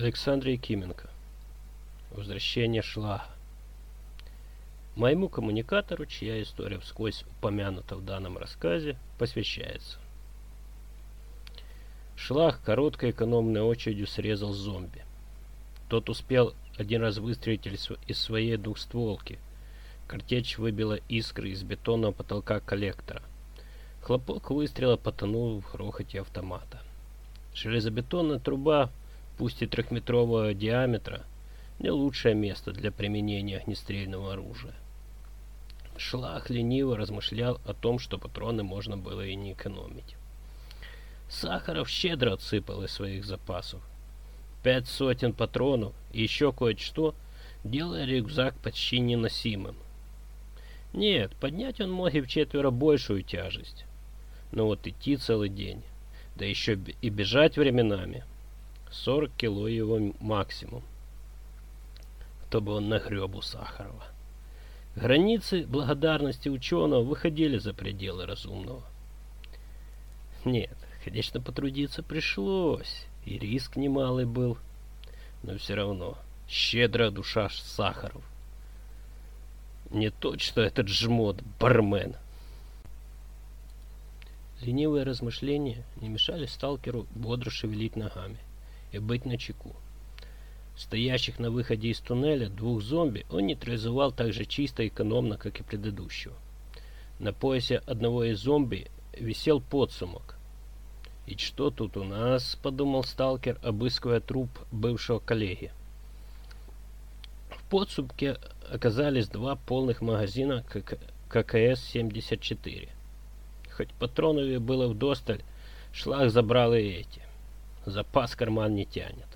Александр Якименко. Возвращение Шлага. Моему коммуникатору, чья история вскользь упомянута в данном рассказе, посвящается. Шлаг короткой экономной очередью срезал зомби. Тот успел один раз выстрелить из своей двухстволки. Картечь выбила искры из бетонного потолка коллектора. Хлопок выстрела потонул в грохоте автомата. Железобетонная труба пусть и трехметрового диаметра, не лучшее место для применения огнестрельного оружия. Шлах лениво размышлял о том, что патроны можно было и не экономить. Сахаров щедро отсыпал из своих запасов. Пять сотен патронов и еще кое-что, делая рюкзак почти неносимым. Нет, поднять он мог и в четверо большую тяжесть. Но вот идти целый день, да еще и бежать временами – 40 кило его максимум. Кто бы он нагреб у Сахарова. Границы благодарности ученого выходили за пределы разумного. Нет, конечно, потрудиться пришлось, и риск немалый был. Но все равно, щедрая душа Сахаров. Не то, что этот жмот, бармен. Ленивые размышления не мешали сталкеру бодро шевелить ногами и быть начеку. Стоящих на выходе из туннеля двух зомби он нейтрализовал так же чисто и экономно, как и предыдущего. На поясе одного из зомби висел подсумок. «И что тут у нас?» — подумал сталкер, обыскивая труп бывшего коллеги. В подсумке оказались два полных магазина ККС-74. Хоть патронов было вдосталь, шлах забрал и эти. Запас карман не тянет.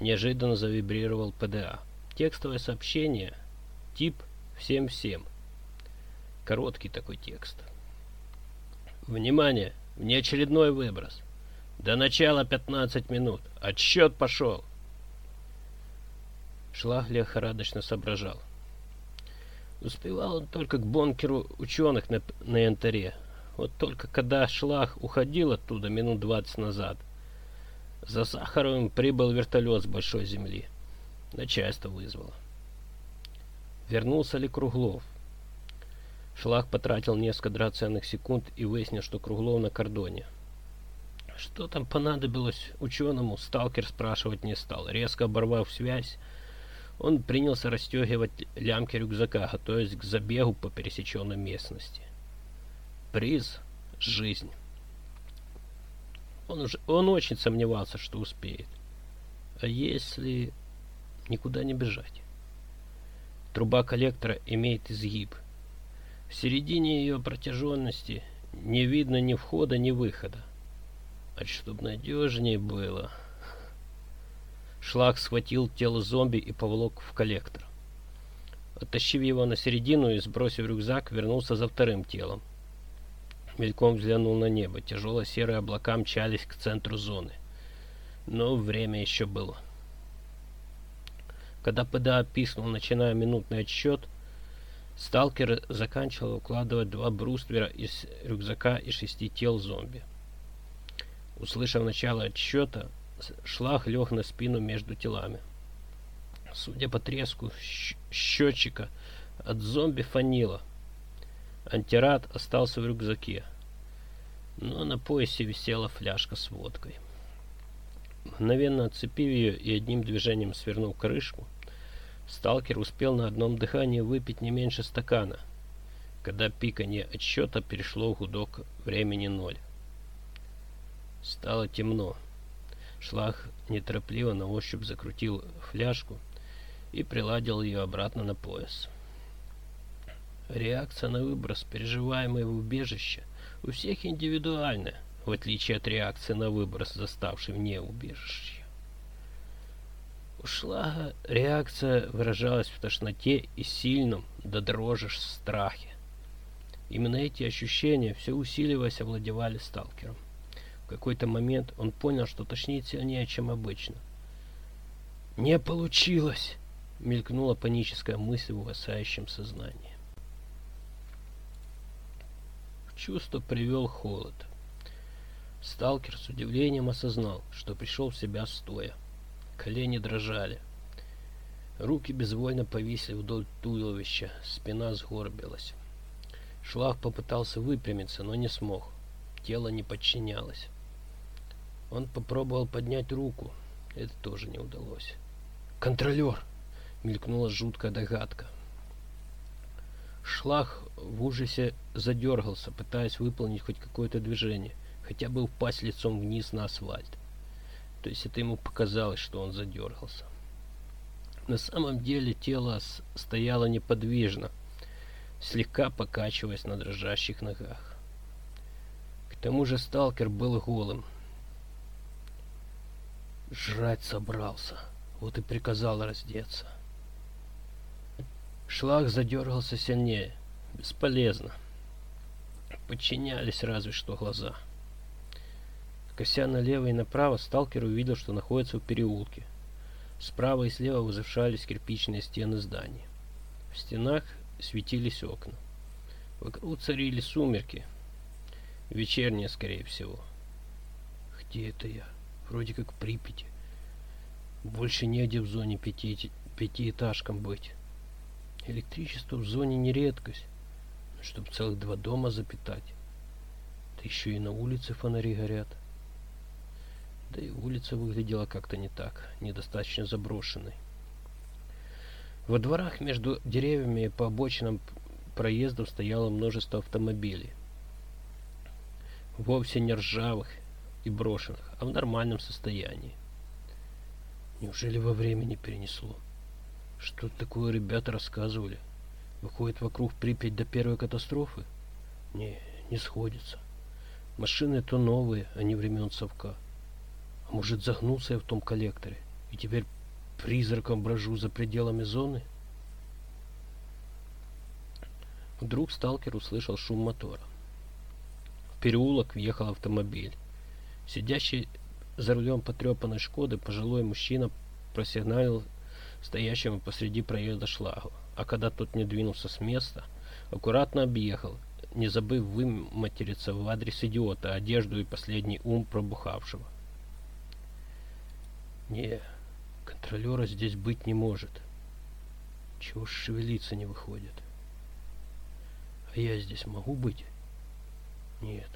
Неожиданно завибрировал ПДА. Текстовое сообщение. Тип всем всем. Короткий такой текст. Внимание! Внеочередной выброс. До начала 15 минут. Отсчет пошел. Шлах лихорадочно соображал. Успевал он только к бункеру ученых на, на янтаре. Вот только когда Шлах уходил оттуда минут 20 назад, за Сахаровым прибыл вертолет с большой земли. Начальство вызвало. Вернулся ли Круглов? Шлах потратил несколько драгоценных секунд и выяснил, что Круглов на кордоне. Что там понадобилось ученому, сталкер спрашивать не стал. Резко оборвав связь, он принялся расстегивать лямки рюкзака, готовясь к забегу по пересеченной местности. Приз — жизнь. Он, уже, он очень сомневался, что успеет. А если никуда не бежать? Труба коллектора имеет изгиб. В середине ее протяженности не видно ни входа, ни выхода. А чтобы надежнее было... Шлак схватил тело зомби и поволок в коллектор. Оттащив его на середину и сбросив рюкзак, вернулся за вторым телом. Мельком взглянул на небо. Тяжело-серые облака мчались к центру зоны. Но время еще было. Когда ПДА писнул, начиная минутный отсчет, сталкер заканчивал укладывать два бруствера из рюкзака и шести тел зомби. Услышав начало отсчета, шлах лег на спину между телами. Судя по треску счетчика, от зомби фанило. Антирад остался в рюкзаке, но на поясе висела фляжка с водкой. Мгновенно отцепив ее и одним движением свернув крышку, сталкер успел на одном дыхании выпить не меньше стакана, когда пиканье отсчета перешло в гудок времени ноль. Стало темно. Шлах неторопливо на ощупь закрутил фляжку и приладил ее обратно на пояс. Реакция на выброс, переживаемый в убежище, у всех индивидуальная, в отличие от реакции на выброс, заставший вне убежища. У Шлага реакция выражалась в тошноте и сильном, до дрожи страхе. Именно эти ощущения, все усиливаясь, овладевали сталкером. В какой-то момент он понял, что тошнит сильнее, чем обычно. «Не получилось!» — мелькнула паническая мысль в угасающем сознании. Чувство привел холод. Сталкер с удивлением осознал, что пришел в себя стоя. Колени дрожали. Руки безвольно повисли вдоль туловища, спина сгорбилась. Шлах попытался выпрямиться, но не смог. Тело не подчинялось. Он попробовал поднять руку. Это тоже не удалось. «Контролер!» — мелькнула жуткая догадка. Шлах в ужасе задергался, пытаясь выполнить хоть какое-то движение, хотя бы упасть лицом вниз на асфальт. То есть это ему показалось, что он задергался. На самом деле тело стояло неподвижно, слегка покачиваясь на дрожащих ногах. К тому же сталкер был голым. Жрать собрался, вот и приказал раздеться. Шлак задергался сильнее. Бесполезно. Подчинялись разве что глаза. Кося налево и направо, сталкер увидел, что находится в переулке. Справа и слева возвышались кирпичные стены зданий. В стенах светились окна. Вокруг царили сумерки. Вечерние, скорее всего. Где это я? Вроде как в Припяти. Больше негде в зоне пяти, пятиэтажкам быть. Электричество в зоне не редкость. Чтоб целых два дома запитать. Да еще и на улице фонари горят. Да и улица выглядела как-то не так, недостаточно заброшенной. Во дворах между деревьями и по обочинам проездов стояло множество автомобилей. Вовсе не ржавых и брошенных, а в нормальном состоянии. Неужели во времени перенесло? Что такое ребята рассказывали? Выходит вокруг Припять до первой катастрофы? Не, не сходится. Машины то новые, а не времен совка. А может, загнулся я в том коллекторе, и теперь призраком брожу за пределами зоны? Вдруг сталкер услышал шум мотора. В переулок въехал автомобиль. Сидящий за рулем потрепанной «Шкоды» пожилой мужчина просигналил стоящему посреди проезда шлагу, а когда тот не двинулся с места, аккуратно объехал, не забыв выматериться в адрес идиота, одежду и последний ум пробухавшего. Не, контролера здесь быть не может. Чего ж шевелиться не выходит? А я здесь могу быть? Нет.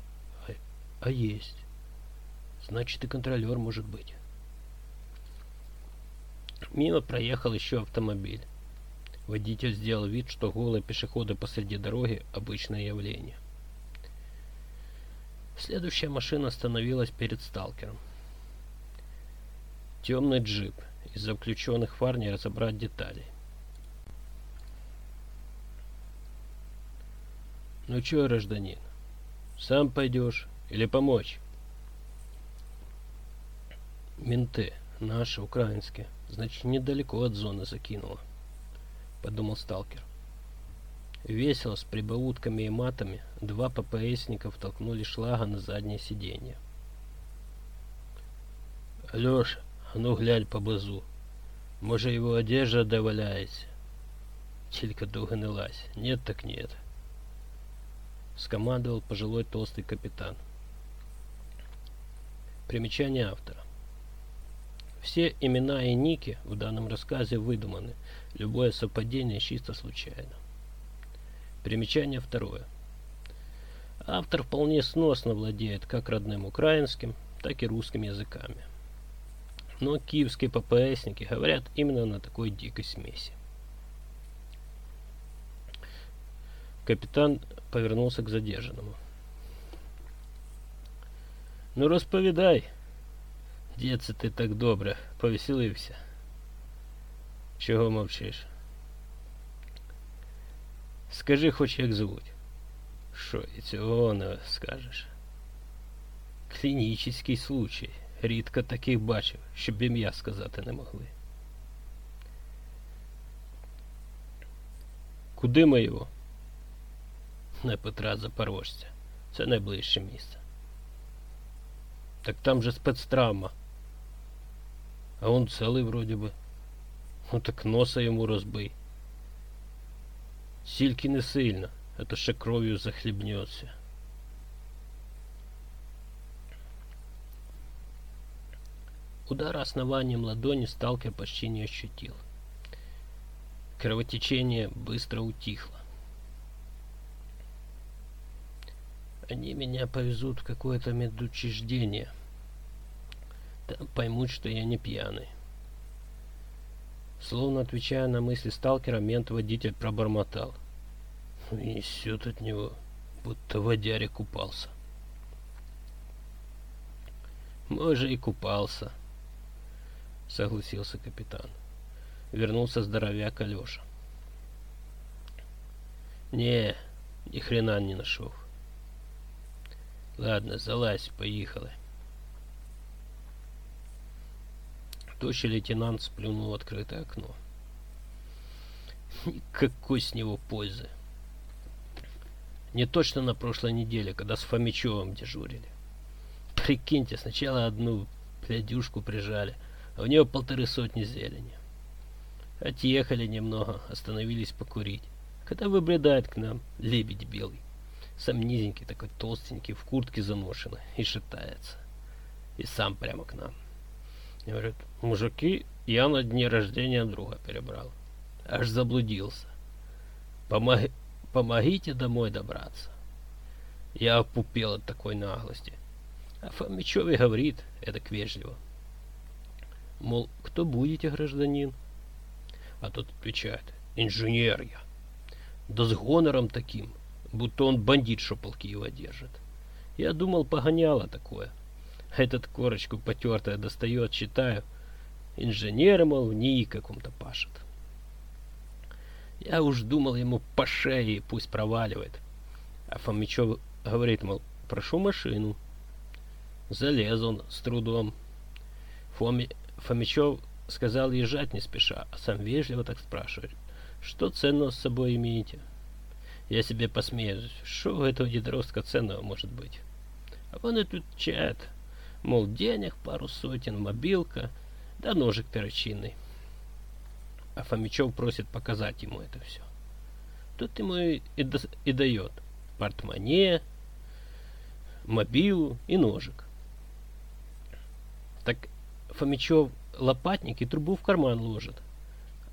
А, а есть. Значит, и контролер может быть. Мимо проехал еще автомобиль. Водитель сделал вид, что голые пешеходы посреди дороги – обычное явление. Следующая машина остановилась перед сталкером. Темный джип. Из-за включенных фар не разобрать деталей. Ну чё, гражданин, сам пойдешь или помочь? Менты, наши, украинские, значит, недалеко от зоны закинуло, подумал сталкер. Весело, с прибаутками и матами, два ППСника втолкнули шлага на заднее сиденье. Алёша, ну глянь поблизу. Може его одежда доваляється. Тільки догнилась. Нет так нет. Скомандовал пожилой толстый капитан. Примечание автора. Все имена и ники в данном рассказе выдуманы. Любое совпадение чисто случайно. Примечание второе. Автор вполне сносно владеет как родным украинским, так и русским языками но киевские ППСники говорят именно на такой дикой смеси. Капитан повернулся к задержанному. Ну розповідай, де це ти так добре повеселився? Чого мовчиш? Скажи хоч як звуть. Що і цього не скажеш? Клінічний случай. Рідко таких бачив, щоб ім'я сказати не могли. Куди ми його? На Петра Запорожця. Це найближче місце. Так там же спецтравма. А он целый вроде бы. Ну так носа йому розбий. Сільки не сильно, а то ще кров'ю захлібнеться. Удара основанием ладони сталкер почти не ощутил. Кровотечение быстро утихло. Они меня повезут в какое-то медучреждение. Поймут, что я не пьяный. Словно отвечая на мысли сталкера, мент-водитель пробормотал. Несет от него, будто водяре купался. Может, и купался, согласился капитан. Вернулся здоровяк Алеша. Не, ни хрена не нашел. Ладно, залазь, поехали. Тощий лейтенант сплюнул в открытое окно. Никакой с него пользы. Не точно на прошлой неделе, когда с Фомичевым дежурили. Прикиньте, сначала одну плядюшку прижали, а у нее полторы сотни зелени. Отъехали немного, остановились покурить. Когда выбредает к нам лебедь белый. Сам низенький, такой толстенький, в куртке заношенной, и шатается. И сам прямо к нам. Говорит, мужики, я на дне рождения друга перебрал. Аж заблудился. Помог... Помогите домой добраться. Я опупел от такой наглости. А Фомичеве говорит, это вежливо. Мол, кто будете, гражданин? А тот отвечает, инженер я. Да с гонором таким, будто он бандит, что полки держит. Я думал, погоняло такое. Этот корочку потертая достает, читаю. Инженер, мол, в НИИ каком-то пашет. Я уж думал ему по шее, пусть проваливает. А Фомичев говорит, мол, прошу машину. Залез он с трудом. Фоми... Фомичев сказал езжать не спеша, а сам вежливо так спрашивает, что ценного с собой имеете? Я себе посмеюсь, что у этого дедростка ценного может быть? А он и тут чат, мол, денег пару сотен, мобилка, да ножик перочинный. А Фомичев просит показать ему это все. Тут ему и, и, и дает портмоне, мобилу и ножик. Так Фомичев лопатник и трубу в карман ложит,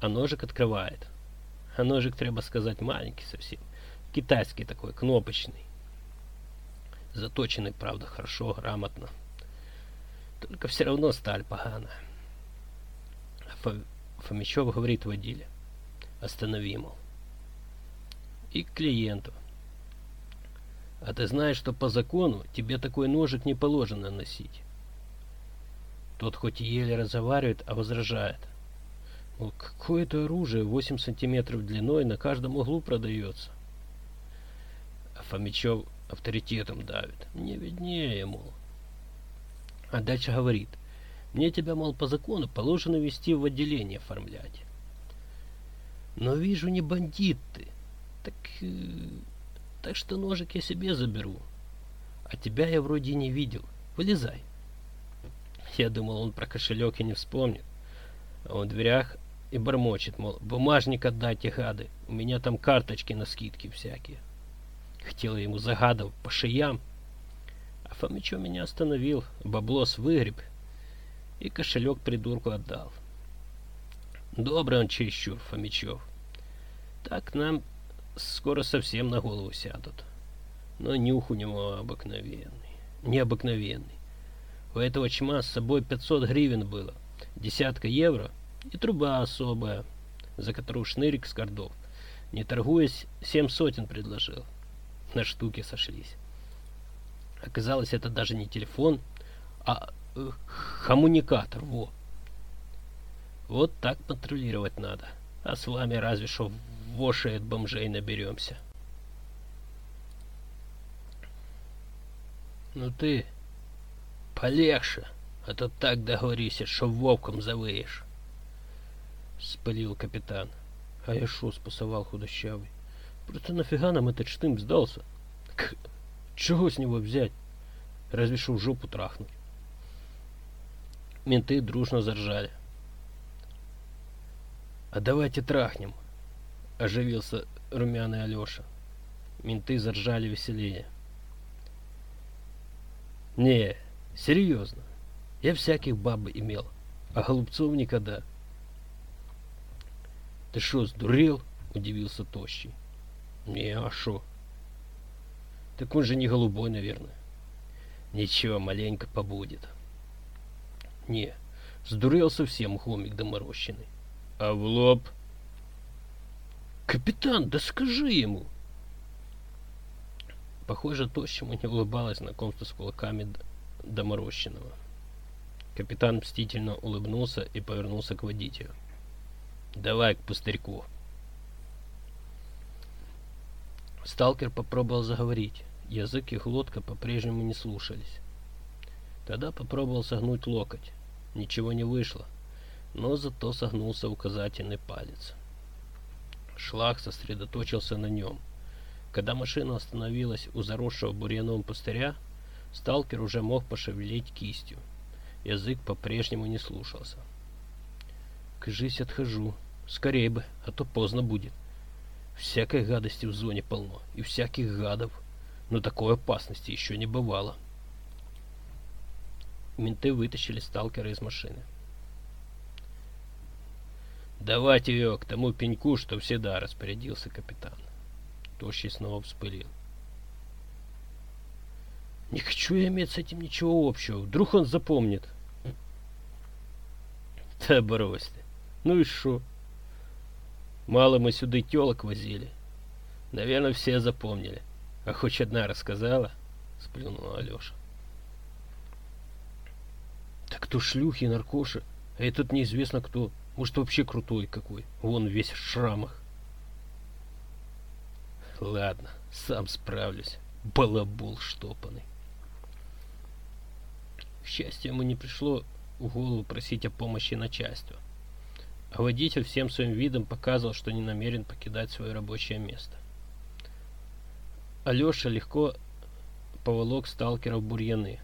а ножик открывает. А ножик, треба сказать, маленький совсем. Китайский такой, кнопочный. Заточенный, правда, хорошо, грамотно. Только все равно сталь поганая. Фомичев говорит водиле. Останови, мол. И к клиенту. А ты знаешь, что по закону тебе такой ножик не положено носить. Тот хоть и еле разговаривает, а возражает. Мол, какое-то оружие 8 сантиметров длиной на каждом углу продается. А Фомичев авторитетом давит. Мне виднее, мол. А дальше говорит. Мне тебя, мол, по закону положено вести в отделение оформлять. Но вижу, не бандит ты. Так, э, так что ножик я себе заберу. А тебя я вроде не видел. Вылезай. Я думал, он про кошелек и не вспомнит. А он в дверях и бормочет, мол, бумажник отдайте, гады. У меня там карточки на скидки всякие. Хотел ему загадов по шеям. А Фомичо меня остановил, баблос выгреб и кошелек придурку отдал. Добрый он чересчур, Фомичев. Так нам скоро совсем на голову сядут. Но нюх у него обыкновенный, необыкновенный. У этого чма с собой 500 гривен было, десятка евро и труба особая, за которую шнырик с кордов, не торгуясь, семь сотен предложил. На штуки сошлись. Оказалось, это даже не телефон, а коммуникатор, во. Вот так патрулировать надо. А с вами разве что воши от бомжей наберемся. Ну ты полегче, а то так договоришься, что вовком завыешь. Спалил капитан. А я шо, спасовал худощавый. Просто нафига нам этот штымп сдался? Чего с него взять? Разве что в жопу трахнуть. Менты дружно заржали. «А давайте трахнем!» — оживился румяный Алеша. Менты заржали веселее. «Не, серьезно. Я всяких баб имел, а голубцов никогда. Ты что, сдурел? Удивился Тощий. Не, а шо? Так он же не голубой, наверное. Ничего, маленько побудет. Не, сдурел совсем хомик доморощенный. А в лоб? Капитан, да скажи ему. Похоже, Тощему не улыбалось знакомство с кулаками доморощенного. Капитан мстительно улыбнулся и повернулся к водителю. «Давай к пустырьку». Сталкер попробовал заговорить. Язык и глотка по-прежнему не слушались. Тогда попробовал согнуть локоть. Ничего не вышло, но зато согнулся указательный палец. Шлах сосредоточился на нем. Когда машина остановилась у заросшего бурьяном пустыря, сталкер уже мог пошевелить кистью. Язык по-прежнему не слушался. «Кажись, отхожу. Скорее бы, а то поздно будет. Всякой гадости в зоне полно, и всяких гадов. Но такой опасности еще не бывало». Менты вытащили сталкера из машины. «Давайте ее к тому пеньку, что всегда», — распорядился капитан. Тощий снова вспылил. Не хочу я иметь с этим ничего общего. Вдруг он запомнит. Да брось ты. Ну и шо? Мало мы сюда телок возили. Наверное, все запомнили. А хоть одна рассказала? Сплюнула Алеша. Так кто шлюхи, наркоши? А этот неизвестно кто. Может, вообще крутой какой. Вон весь в шрамах. Ладно, сам справлюсь. Балабол штопанный. К счастью, ему не пришло в голову просить о помощи начальства. А водитель всем своим видом показывал, что не намерен покидать свое рабочее место. Алеша легко поволок сталкера в бурьяны.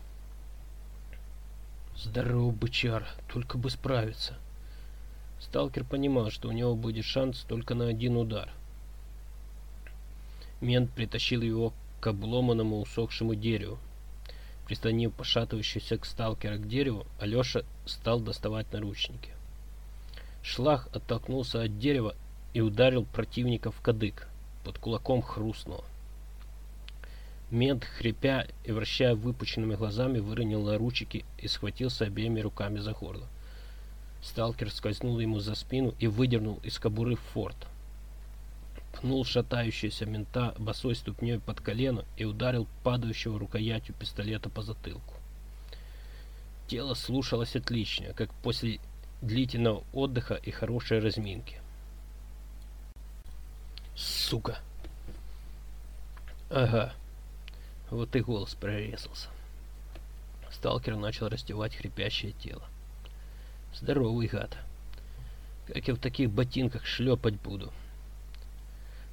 Здорово, бычар, только бы справиться. Сталкер понимал, что у него будет шанс только на один удар. Мент притащил его к обломанному усохшему дереву, Прислонив пошатывающийся к сталкера к дереву, Алеша стал доставать наручники. Шлах оттолкнулся от дерева и ударил противника в кадык. Под кулаком хрустнуло. Мент, хрипя и вращая выпученными глазами, выронил наручники и схватился обеими руками за горло. Сталкер скользнул ему за спину и выдернул из кобуры форт пнул шатающегося мента босой ступней под колено и ударил падающего рукоятью пистолета по затылку. Тело слушалось отлично, как после длительного отдыха и хорошей разминки. Сука! Ага. Вот и голос прорезался. Сталкер начал раздевать хрипящее тело. Здоровый гад. Как я в таких ботинках шлепать буду? —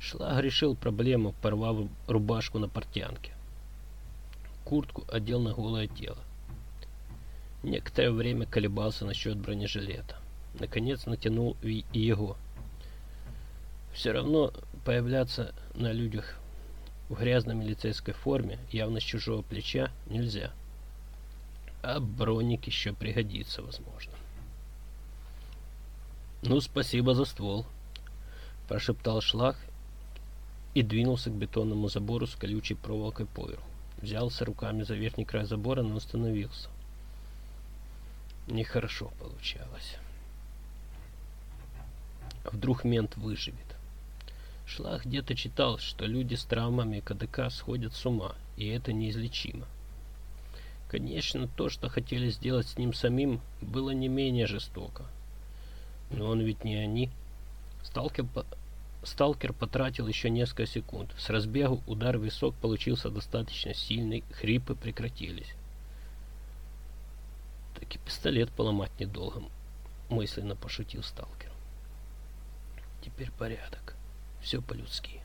Шлаг решил проблему, порвав рубашку на портянке. Куртку одел на голое тело. Некоторое время колебался насчет бронежилета. Наконец натянул и его. Все равно появляться на людях в грязной милицейской форме, явно с чужого плеча, нельзя. А броник еще пригодится, возможно. «Ну, спасибо за ствол», – прошептал Шлах и двинулся к бетонному забору с колючей проволокой поверху. Взялся руками за верхний край забора, но остановился. Нехорошо получалось. Вдруг мент выживет? Шлах где-то читал, что люди с травмами КДК сходят с ума, и это неизлечимо. Конечно, то, что хотели сделать с ним самим, было не менее жестоко. Но он ведь не они. Сталкер Сталкер потратил еще несколько секунд. С разбегу удар в висок получился достаточно сильный, хрипы прекратились. Так и пистолет поломать недолго, мысленно пошутил сталкер. Теперь порядок. Все по-людски.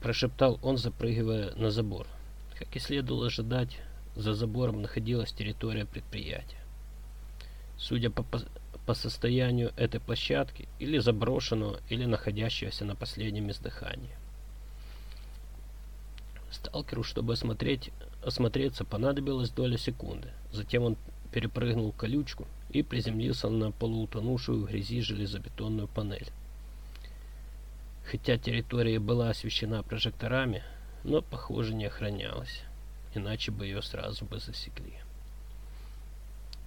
Прошептал он, запрыгивая на забор. Как и следовало ожидать, за забором находилась территория предприятия. Судя по по состоянию этой площадки или заброшенного, или находящегося на последнем издыхании. Сталкеру, чтобы осмотреть осмотреться понадобилась доля секунды. Затем он перепрыгнул колючку и приземлился на полуутонувшую в грязи железобетонную панель. Хотя территория была освещена прожекторами, но, похоже, не охранялась, иначе бы ее сразу бы засекли.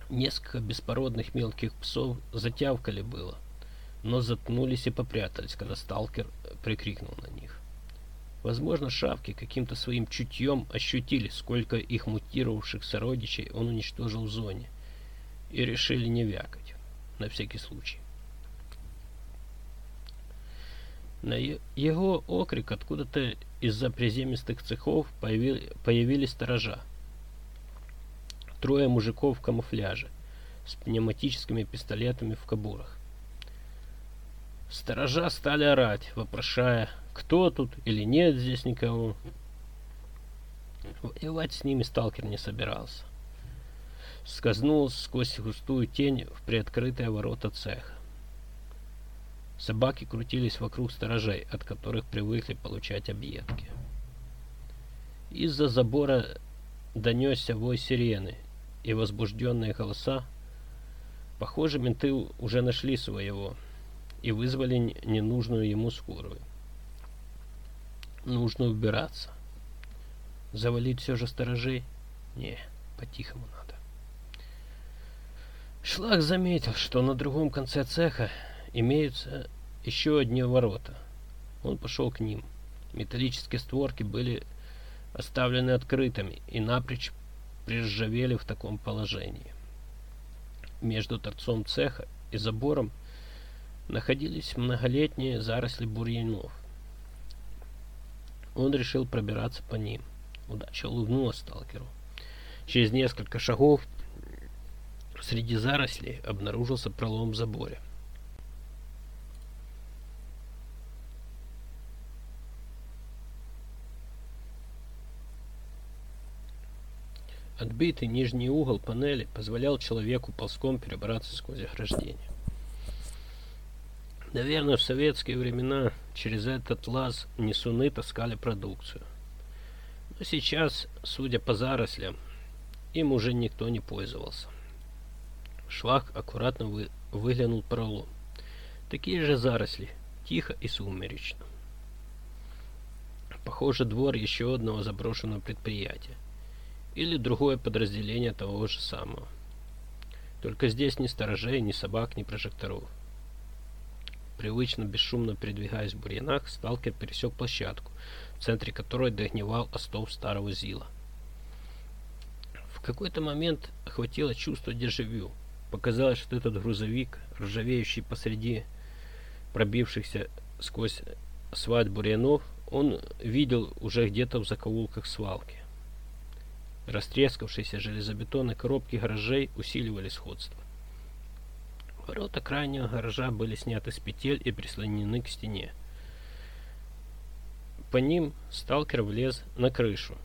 Несколько беспородных мелких псов затявкали было, но заткнулись и попрятались, когда сталкер прикрикнул на них. Возможно, шавки каким-то своим чутьем ощутили, сколько их мутировавших сородичей он уничтожил в зоне, и решили не вякать, на всякий случай. На его окрик откуда-то из-за приземистых цехов появили, появились сторожа. Трое мужиков в камуфляже с пневматическими пистолетами в кобурах. Сторожа стали орать, вопрошая, кто тут или нет здесь никого. Воевать с ними сталкер не собирался. Скользнул сквозь густую тень в приоткрытые ворота цеха. Собаки крутились вокруг сторожей, от которых привыкли получать объедки. Из-за забора донесся вой сирены и возбужденные голоса. Похоже, менты уже нашли своего и вызвали ненужную ему скорую. Нужно убираться. Завалить все же сторожей? Не, по-тихому надо. Шлак заметил, что на другом конце цеха имеются еще одни ворота. Он пошел к ним. Металлические створки были оставлены открытыми и напрочь приржавели в таком положении. Между торцом цеха и забором находились многолетние заросли бурьянов. Он решил пробираться по ним. Удача улыбнулась сталкеру. Через несколько шагов среди зарослей обнаружился пролом в заборе. Отбитый нижний угол панели позволял человеку ползком перебраться сквозь ограждение. Наверное, в советские времена через этот лаз несуны таскали продукцию. Но сейчас, судя по зарослям, им уже никто не пользовался. Швах аккуратно вы, выглянул пролом. Такие же заросли, тихо и сумеречно. Похоже, двор еще одного заброшенного предприятия. Или другое подразделение того же самого. Только здесь ни сторожей, ни собак, ни прожекторов. Привычно бесшумно передвигаясь в бурьянах, сталкер пересек площадку, в центре которой догнивал остов старого Зила. В какой-то момент охватило чувство дежавю. Показалось, что этот грузовик, ржавеющий посреди пробившихся сквозь асфальт бурьянов, он видел уже где-то в закоулках свалки. Растрескавшиеся железобетонные коробки гаражей усиливали сходство. Ворота крайнего гаража были сняты с петель и прислонены к стене. По ним сталкер влез на крышу,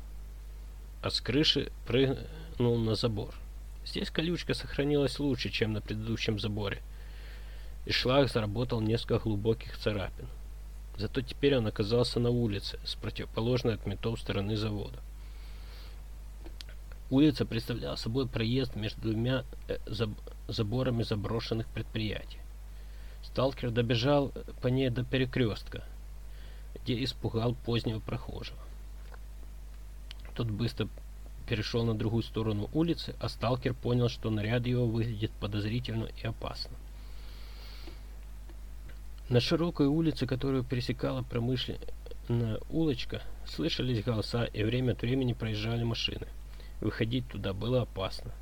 а с крыши прыгнул на забор. Здесь колючка сохранилась лучше, чем на предыдущем заборе, и шлак заработал несколько глубоких царапин. Зато теперь он оказался на улице, с противоположной от метов стороны завода. Улица представляла собой проезд между двумя э, заб заборами заброшенных предприятий. Сталкер добежал по ней до перекрестка, где испугал позднего прохожего. Тот быстро перешел на другую сторону улицы, а сталкер понял, что наряд его выглядит подозрительно и опасно. На широкой улице, которую пересекала промышленная улочка, слышались голоса и время от времени проезжали машины. Выходить туда было опасно.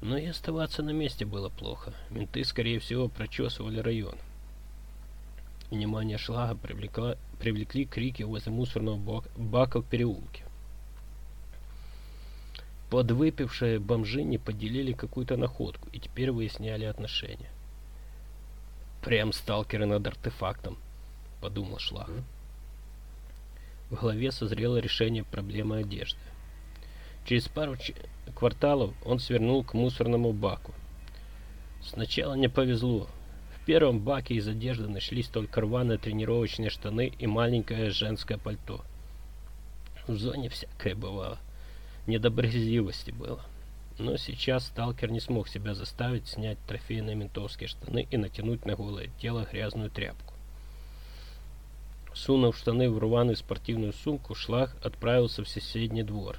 Но и оставаться на месте было плохо. Менты, скорее всего, прочесывали район. Внимание шлага привлекла, привлекли крики возле мусорного бака в переулке. Подвыпившие бомжи не поделили какую-то находку и теперь выясняли отношения. Прям сталкеры над артефактом, подумал Шлаг. В голове созрело решение проблемы одежды. Через пару кварталов он свернул к мусорному баку. Сначала не повезло. В первом баке из одежды нашлись только рваные тренировочные штаны и маленькое женское пальто. В зоне всякое бывало. Недобрезивости было. Но сейчас сталкер не смог себя заставить снять трофейные ментовские штаны и натянуть на голое тело грязную тряпку. Сунув штаны в рваную спортивную сумку, Шлах отправился в соседний двор.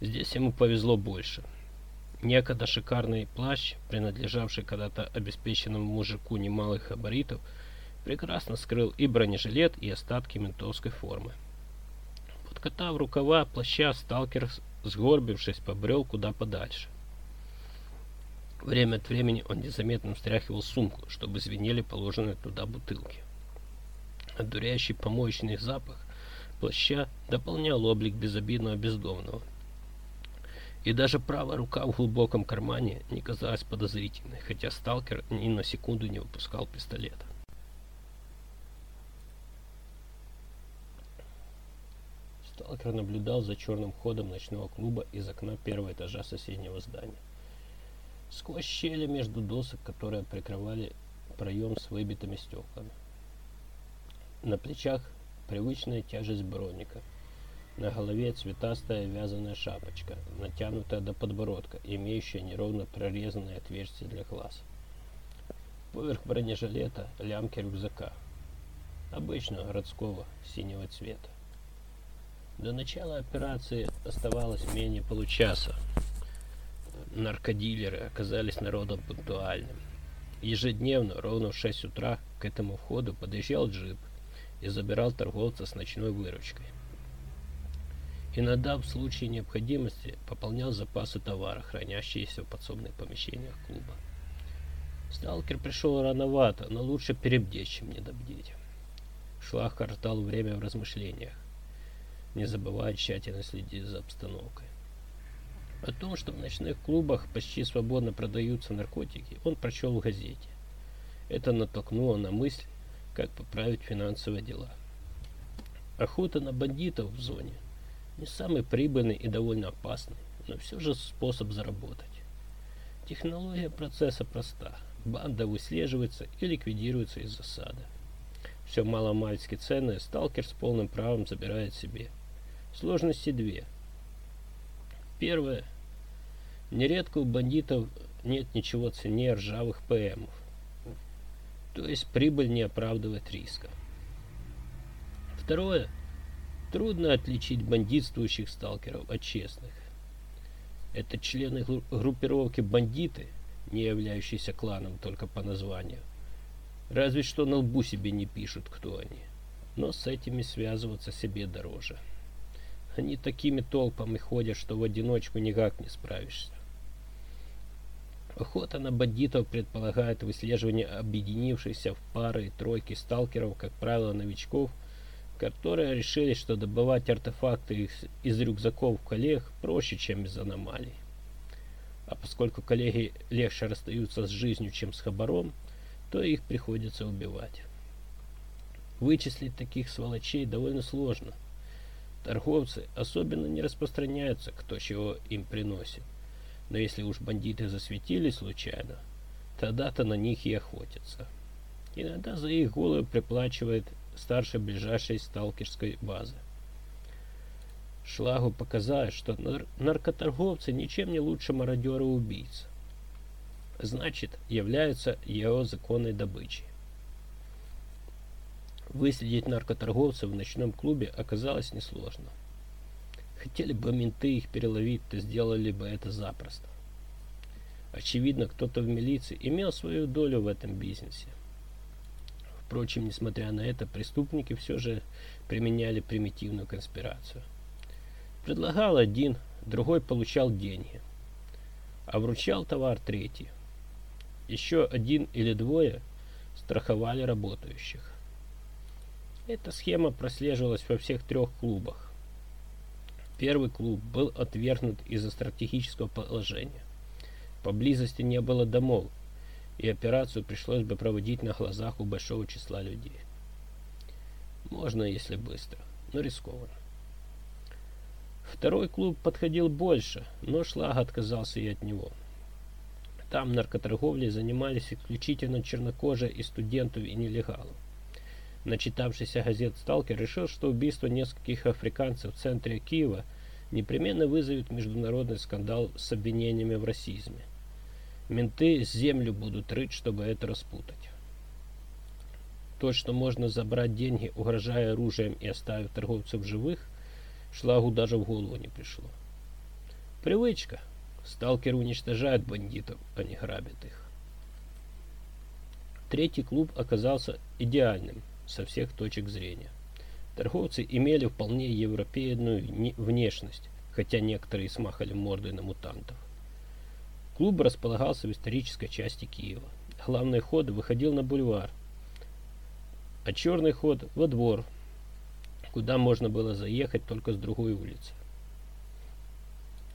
Здесь ему повезло больше. Некогда шикарный плащ, принадлежавший когда-то обеспеченному мужику немалых габаритов, прекрасно скрыл и бронежилет, и остатки ментовской формы. Подкатав рукава плаща, сталкер, сгорбившись, побрел куда подальше. Время от времени он незаметно встряхивал сумку, чтобы звенели положенные туда бутылки. Одуряющий помоечный запах плаща дополнял облик безобидного бездомного. И даже правая рука в глубоком кармане не казалась подозрительной, хотя сталкер ни на секунду не выпускал пистолета. Сталкер наблюдал за черным ходом ночного клуба из окна первого этажа соседнего здания. Сквозь щели между досок, которые прикрывали проем с выбитыми стеклами. На плечах привычная тяжесть броника. На голове цветастая вязаная шапочка, натянутая до подбородка, имеющая неровно прорезанное отверстие для глаз. Поверх бронежилета лямки рюкзака. Обычного городского синего цвета. До начала операции оставалось менее получаса. Наркодилеры оказались народом пунктуальным. Ежедневно, ровно в 6 утра, к этому входу подъезжал джип, и забирал торговца с ночной выручкой. Иногда в случае необходимости пополнял запасы товара, хранящиеся в подсобных помещениях клуба. Сталкер пришел рановато, но лучше перебдеть, чем недобдеть. Шлах коротал время в размышлениях, не забывая тщательно следить за обстановкой. О том, что в ночных клубах почти свободно продаются наркотики, он прочел в газете. Это натолкнуло на мысль, как поправить финансовые дела. Охота на бандитов в зоне не самый прибыльный и довольно опасный, но все же способ заработать. Технология процесса проста. Банда выслеживается и ликвидируется из засады. Все маломальски ценное сталкер с полным правом забирает себе. Сложности две. Первое. Нередко у бандитов нет ничего ценнее ржавых ПМов. То есть прибыль не оправдывает риска. Второе. Трудно отличить бандитствующих сталкеров от честных. Это члены группировки бандиты, не являющиеся кланом только по названию. Разве что на лбу себе не пишут, кто они. Но с этими связываться себе дороже. Они такими толпами ходят, что в одиночку никак не справишься. Охота на бандитов предполагает выслеживание объединившихся в пары и тройки сталкеров, как правило, новичков, которые решили, что добывать артефакты из рюкзаков коллег проще, чем из аномалий. А поскольку коллеги легче расстаются с жизнью, чем с хабаром, то их приходится убивать. Вычислить таких сволочей довольно сложно. Торговцы особенно не распространяются, кто чего им приносит. Но если уж бандиты засветились случайно, тогда-то на них и охотятся. Иногда за их голову приплачивает старший ближайшей сталкерской базы. Шлагу показалось, что нар наркоторговцы ничем не лучше мародера убийц. Значит, являются его законной добычей. Выследить наркоторговцев в ночном клубе оказалось несложно. Хотели бы менты их переловить, то сделали бы это запросто. Очевидно, кто-то в милиции имел свою долю в этом бизнесе. Впрочем, несмотря на это, преступники все же применяли примитивную конспирацию. Предлагал один, другой получал деньги, а вручал товар третий. Еще один или двое страховали работающих. Эта схема прослеживалась во всех трех клубах. Первый клуб был отвергнут из-за стратегического положения. Поблизости не было домов, и операцию пришлось бы проводить на глазах у большого числа людей. Можно, если быстро, но рискованно. Второй клуб подходил больше, но Шлаг отказался и от него. Там наркоторговлей занимались исключительно чернокожие и студентов и нелегалов. Начитавшийся газет «Сталкер» решил, что убийство нескольких африканцев в центре Киева непременно вызовет международный скандал с обвинениями в расизме. Менты землю будут рыть, чтобы это распутать. То, что можно забрать деньги, угрожая оружием и оставив торговцев живых, Шлагу даже в голову не пришло. Привычка. Сталкеры уничтожают бандитов, а не грабят их. Третий клуб оказался идеальным со всех точек зрения. Торговцы имели вполне европейную внешность, хотя некоторые смахали мордой на мутантов. Клуб располагался в исторической части Киева. Главный ход выходил на бульвар, а черный ход во двор, куда можно было заехать только с другой улицы.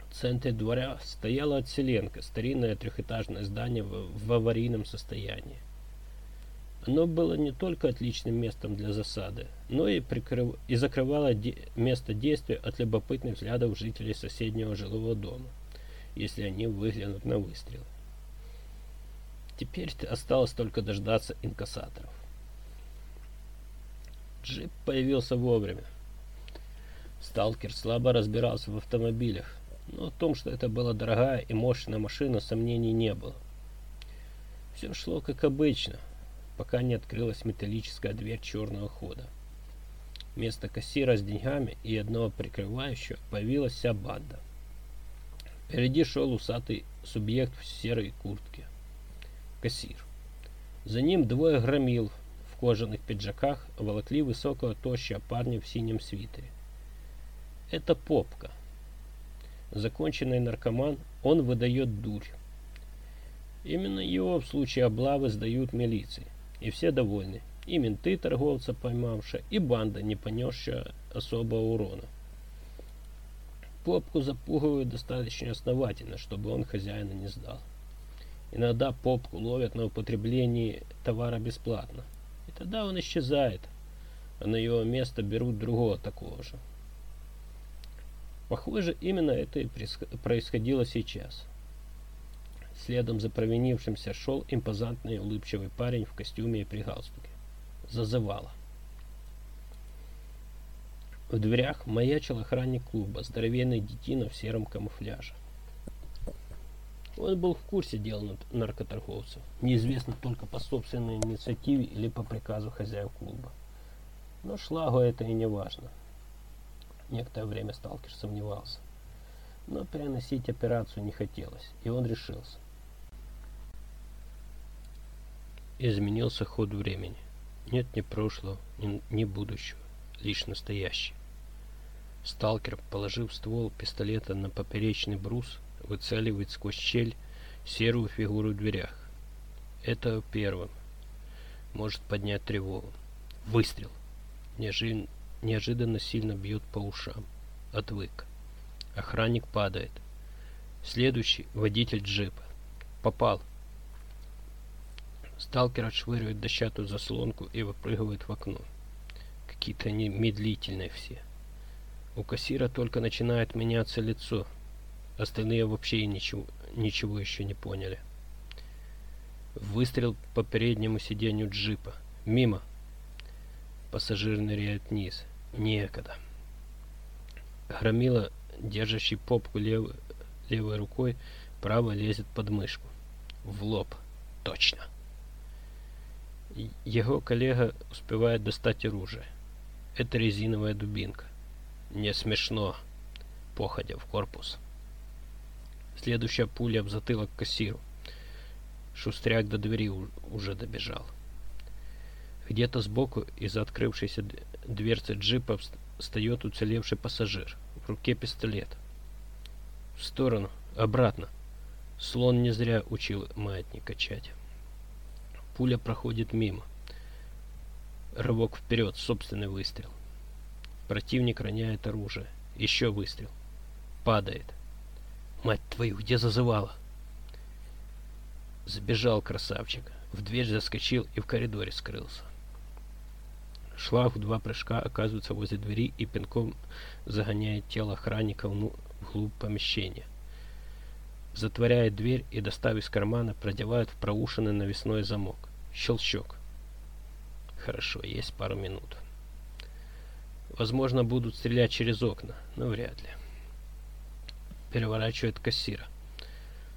В центре двора стояла отселенка, старинное трехэтажное здание в, в аварийном состоянии. Оно было не только отличным местом для засады, но и, прикрыв... и закрывало де... место действия от любопытных взглядов жителей соседнего жилого дома, если они выглянут на выстрел. Теперь осталось только дождаться инкассаторов. Джип появился вовремя. Сталкер слабо разбирался в автомобилях, но о том, что это была дорогая и мощная машина, сомнений не было. Все шло как обычно – пока не открылась металлическая дверь черного хода. Вместо кассира с деньгами и одного прикрывающего появилась вся банда. Впереди шел усатый субъект в серой куртке. Кассир. За ним двое громил в кожаных пиджаках волокли высокого тощего парня в синем свитере. Это попка. Законченный наркоман, он выдает дурь. Именно его в случае облавы сдают милиции и все довольны. И менты торговца поймавшие, и банда, не понесшая особого урона. Попку запугивают достаточно основательно, чтобы он хозяина не сдал. Иногда попку ловят на употреблении товара бесплатно. И тогда он исчезает, а на его место берут другого такого же. Похоже, именно это и происходило сейчас. Следом за провинившимся шел импозантный улыбчивый парень в костюме и при галстуке. Зазывало. В дверях маячил охранник клуба, здоровенный детина в сером камуфляже. Он был в курсе дел наркоторговцев, неизвестно только по собственной инициативе или по приказу хозяев клуба. Но Шлагу это и не важно. Некоторое время сталкер сомневался. Но переносить операцию не хотелось, и он решился. изменился ход времени. Нет ни прошлого, ни, ни будущего, лишь настоящее. Сталкер, положив ствол пистолета на поперечный брус, выцеливает сквозь щель серую фигуру в дверях. Это первым. Может поднять тревогу. Выстрел. Неожи... Неожиданно сильно бьет по ушам. Отвык. Охранник падает. Следующий водитель джипа. Попал. Сталкер отшвыривает дощатую заслонку и выпрыгивает в окно. Какие-то они медлительные все. У кассира только начинает меняться лицо. Остальные вообще ничего, ничего еще не поняли. Выстрел по переднему сиденью джипа. Мимо. Пассажир ныряет вниз. Некогда. Громила, держащий попку лев... левой рукой, право лезет под мышку. В лоб. Точно. Его коллега успевает достать оружие. Это резиновая дубинка. Не смешно. Походя в корпус. Следующая пуля в затылок кассиру. Шустряк до двери уже добежал. Где-то сбоку из открывшейся дверцы джипа встает уцелевший пассажир. В руке пистолет. В сторону, обратно. Слон не зря учил маятник качать. Пуля проходит мимо. Рывок вперед, собственный выстрел. Противник роняет оружие. Еще выстрел. Падает. Мать твою, где зазывала? Забежал красавчик. В дверь заскочил и в коридоре скрылся. Шлаг в два прыжка оказывается возле двери и пинком загоняет тело охранника вглубь помещения затворяет дверь и, достав из кармана, продевает в проушенный навесной замок. Щелчок. Хорошо, есть пару минут. Возможно, будут стрелять через окна, но вряд ли. Переворачивает кассира.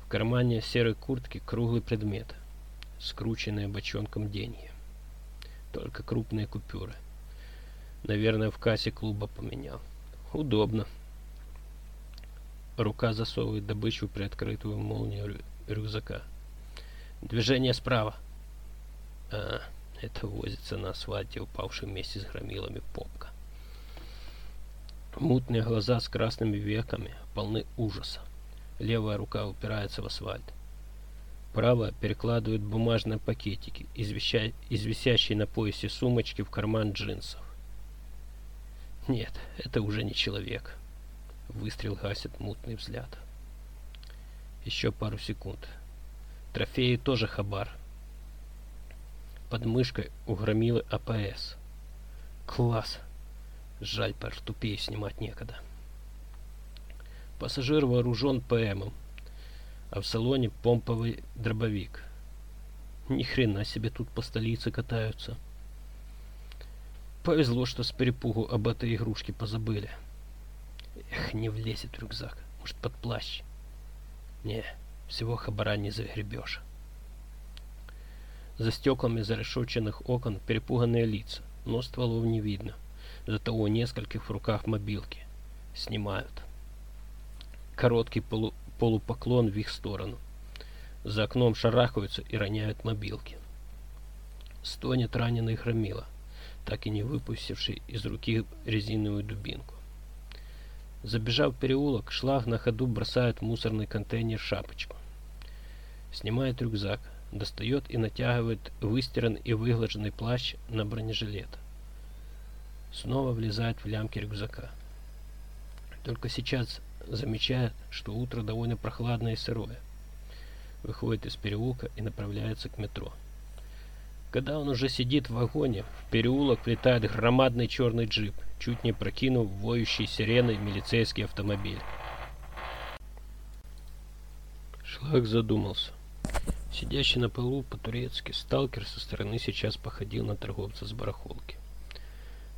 В кармане серой куртки круглый предмет, скрученные бочонком деньги. Только крупные купюры. Наверное, в кассе клуба поменял. Удобно. Рука засовывает добычу в приоткрытую молнию рю рюкзака. Движение справа. А, это возится на асфальте, упавший вместе с громилами попка. Мутные глаза с красными веками полны ужаса. Левая рука упирается в асфальт. Правая перекладывает бумажные пакетики из, веща... висящей на поясе сумочки в карман джинсов. Нет, это уже не человек. Выстрел гасит мутный взгляд. Еще пару секунд. Трофеи тоже хабар. Под мышкой угромилы АПС. Класс. Жаль, портупей снимать некогда. Пассажир вооружен ПМом, а в салоне помповый дробовик. Ни хрена себе тут по столице катаются. Повезло, что с перепугу об этой игрушке позабыли. Эх, не влезет в рюкзак. Может, под плащ. Не, всего хабара не загребешь. За стеклами зарешоченных окон перепуганные лица, но стволов не видно. Зато у нескольких в руках мобилки. Снимают. Короткий полу полупоклон в их сторону. За окном шарахаются и роняют мобилки. Стонет раненый хромила, так и не выпустивший из руки резиновую дубинку. Забежав в переулок, шлаг на ходу бросает в мусорный контейнер шапочку. Снимает рюкзак, достает и натягивает выстиранный и выглаженный плащ на бронежилет. Снова влезает в лямки рюкзака. Только сейчас замечает, что утро довольно прохладное и сырое. Выходит из переулка и направляется к метро. Когда он уже сидит в вагоне, в переулок влетает громадный черный джип, чуть не прокинув воющий сиреной милицейский автомобиль. Шлак задумался. Сидящий на полу по-турецки, сталкер со стороны сейчас походил на торговца с барахолки.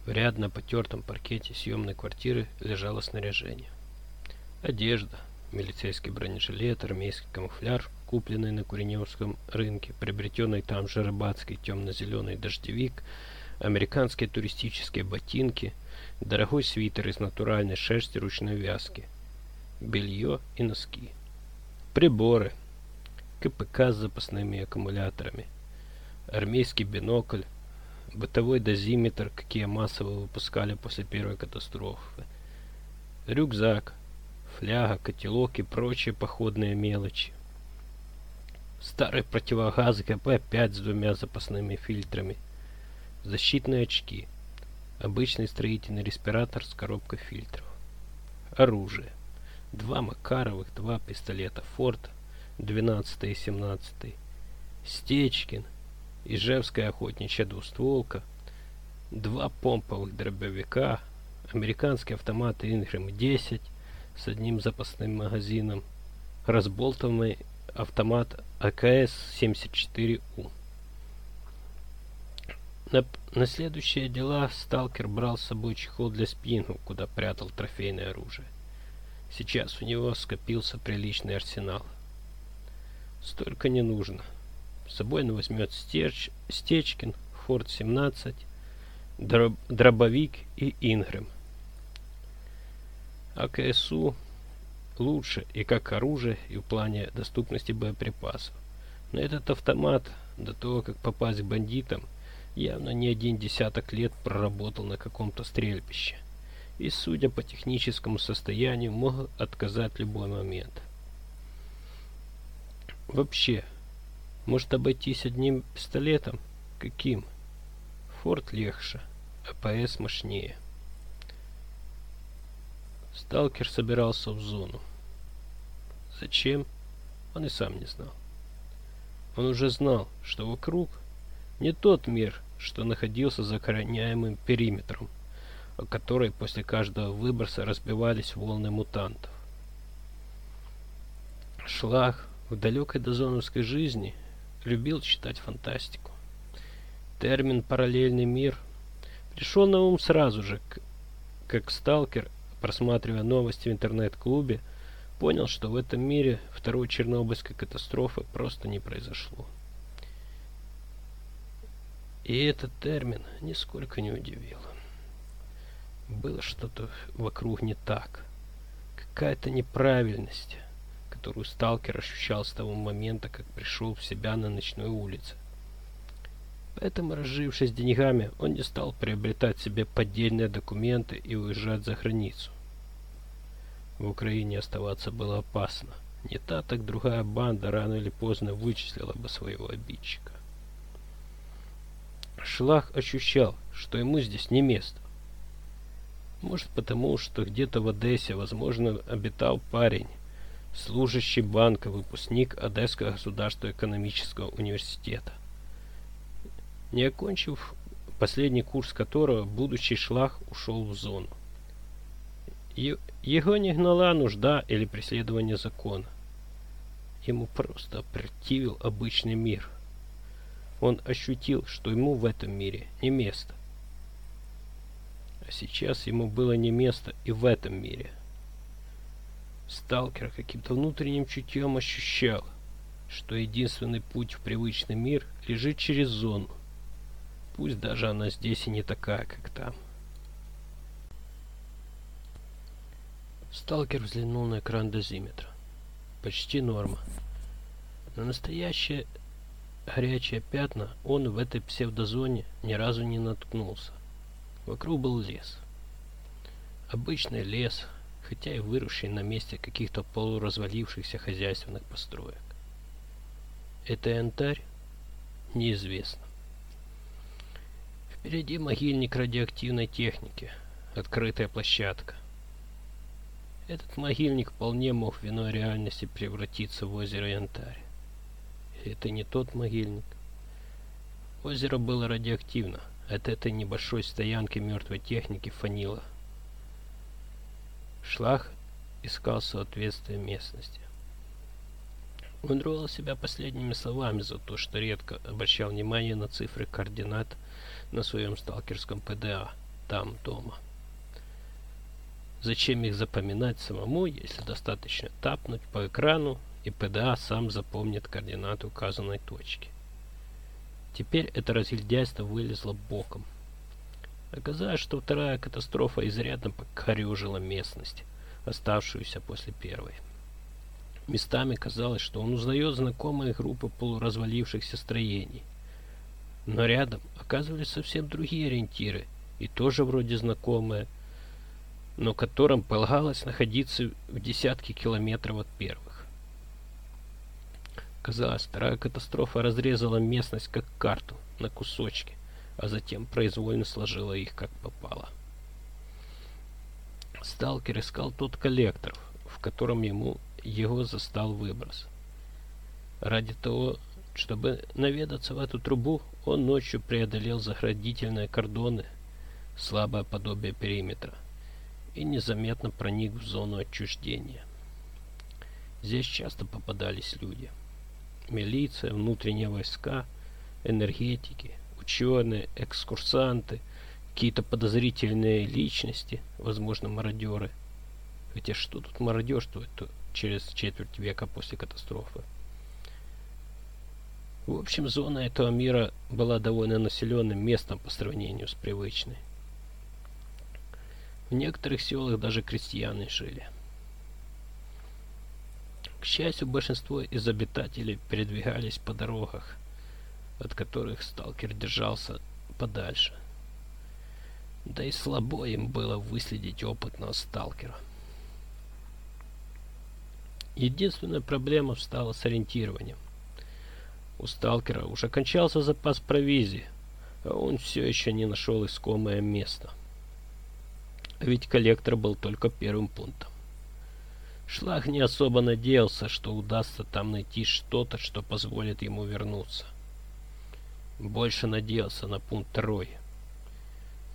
В ряд на потертом паркете съемной квартиры лежало снаряжение. Одежда, милицейский бронежилет, армейский камуфляж, купленный на Куреневском рынке, приобретенный там же рыбацкий темно-зеленый дождевик, американские туристические ботинки, дорогой свитер из натуральной шерсти ручной вязки, белье и носки, приборы, КПК с запасными аккумуляторами, армейский бинокль, бытовой дозиметр, какие массово выпускали после первой катастрофы, рюкзак, фляга, котелок и прочие походные мелочи. Старый противогаз ГП-5 с двумя запасными фильтрами. Защитные очки. Обычный строительный респиратор с коробкой фильтров. Оружие. Два Макаровых, два пистолета Форд, 12 и 17. Стечкин. Ижевская охотничья двустволка. Два помповых дробовика. Американский автомат Ингрэм 10 с одним запасным магазином, разболтанный автомат АКС-74У. На, на следующие дела сталкер брал с собой чехол для спину, куда прятал трофейное оружие. Сейчас у него скопился приличный арсенал. Столько не нужно. С собой он возьмет стеч, Стечкин, Форд-17, дроб, дробовик и Ингрэм. АКСУ лучше и как оружие, и в плане доступности боеприпасов. Но этот автомат, до того, как попасть к бандитам, явно не один десяток лет проработал на каком-то стрельбище. И, судя по техническому состоянию, мог отказать в любой момент. Вообще, может обойтись одним пистолетом? Каким? Форт легче, АПС мощнее. Сталкер собирался в зону. Зачем? Он и сам не знал. Он уже знал, что вокруг не тот мир, что находился за охраняемым периметром, о который после каждого выброса разбивались волны мутантов. Шлах в далекой дозоновской жизни любил читать фантастику. Термин «параллельный мир» пришел на ум сразу же, как сталкер, просматривая новости в интернет-клубе, понял, что в этом мире второй Чернобыльской катастрофы просто не произошло. И этот термин нисколько не удивил. Было что-то вокруг не так. Какая-то неправильность, которую сталкер ощущал с того момента, как пришел в себя на ночной улице. Поэтому, разжившись деньгами, он не стал приобретать себе поддельные документы и уезжать за границу. В Украине оставаться было опасно. Не та, так другая банда рано или поздно вычислила бы своего обидчика. Шлах ощущал, что ему здесь не место. Может потому, что где-то в Одессе, возможно, обитал парень, служащий банка, выпускник Одесского государственного экономического университета. Не окончив последний курс которого, будущий шлах ушел в зону. Его не гнала нужда или преследование закона. Ему просто противил обычный мир. Он ощутил, что ему в этом мире не место. А сейчас ему было не место и в этом мире. Сталкер каким-то внутренним чутьем ощущал, что единственный путь в привычный мир лежит через зону. Пусть даже она здесь и не такая, как там. Сталкер взглянул на экран дозиметра. Почти норма. На настоящее горячие пятна он в этой псевдозоне ни разу не наткнулся. Вокруг был лес. Обычный лес, хотя и выросший на месте каких-то полуразвалившихся хозяйственных построек. Это янтарь? Неизвестно. Впереди могильник радиоактивной техники, открытая площадка. Этот могильник вполне мог в иной реальности превратиться в озеро Янтарь. Это не тот могильник. Озеро было радиоактивно. От этой небольшой стоянки мертвой техники фанило. Шлах искал соответствие местности. Он ругал себя последними словами за то, что редко обращал внимание на цифры координат на своем сталкерском ПДА, там, дома. Зачем их запоминать самому, если достаточно тапнуть по экрану, и ПДА сам запомнит координаты указанной точки. Теперь это разгильдяйство вылезло боком. Оказалось, что вторая катастрофа изрядно покорежила местность, оставшуюся после первой. Местами казалось, что он узнает знакомые группы полуразвалившихся строений. Но рядом оказывались совсем другие ориентиры, и тоже вроде знакомые – но которым полагалось находиться в десятке километров от первых. Казалось, вторая катастрофа разрезала местность как карту на кусочки, а затем произвольно сложила их как попало. Сталкер искал тот коллектор, в котором ему его застал выброс. Ради того, чтобы наведаться в эту трубу, он ночью преодолел заградительные кордоны, слабое подобие периметра – и незаметно проник в зону отчуждения. Здесь часто попадались люди. Милиция, внутренние войска, энергетики, ученые, экскурсанты, какие-то подозрительные личности, возможно, мародеры. Хотя что тут мародерствует через четверть века после катастрофы? В общем, зона этого мира была довольно населенным местом по сравнению с привычной. В некоторых селах даже крестьяне жили. К счастью, большинство из обитателей передвигались по дорогах, от которых сталкер держался подальше. Да и слабо им было выследить опытного сталкера. Единственная проблема встала с ориентированием. У сталкера уже кончался запас провизии, а он все еще не нашел искомое место. Ведь коллектор был только первым пунктом. Шлах не особо надеялся, что удастся там найти что-то, что позволит ему вернуться. Больше надеялся на пункт второй.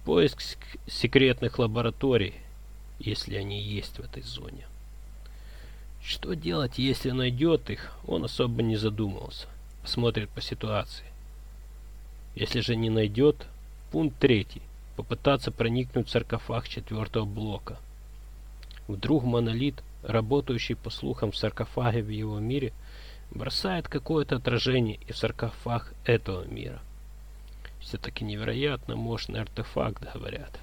Поиск секретных лабораторий, если они есть в этой зоне. Что делать, если найдет их, он особо не задумывался. Посмотрит по ситуации. Если же не найдет, пункт третий. Попытаться проникнуть в саркофаг четвертого блока. Вдруг монолит, работающий по слухам в саркофаге в его мире, бросает какое-то отражение и в саркофаг этого мира. Все-таки невероятно мощный артефакт, говорят.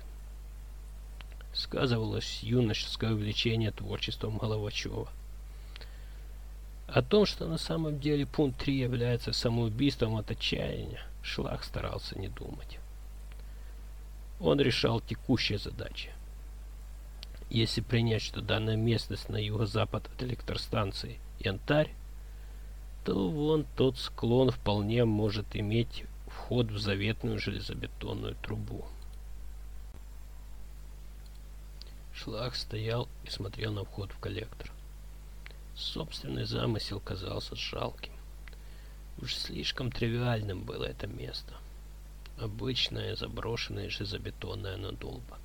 Сказывалось юношеское увлечение творчеством Головачева. О том, что на самом деле пункт 3 является самоубийством от отчаяния, Шлах старался не думать. Он решал текущие задачи. Если принять, что данная местность на юго-запад от электростанции Янтарь, то вон тот склон вполне может иметь вход в заветную железобетонную трубу. Шлах стоял и смотрел на вход в коллектор. Собственный замысел казался жалким. Уж слишком тривиальным было это место. Обычная заброшенная железобетонная надолба.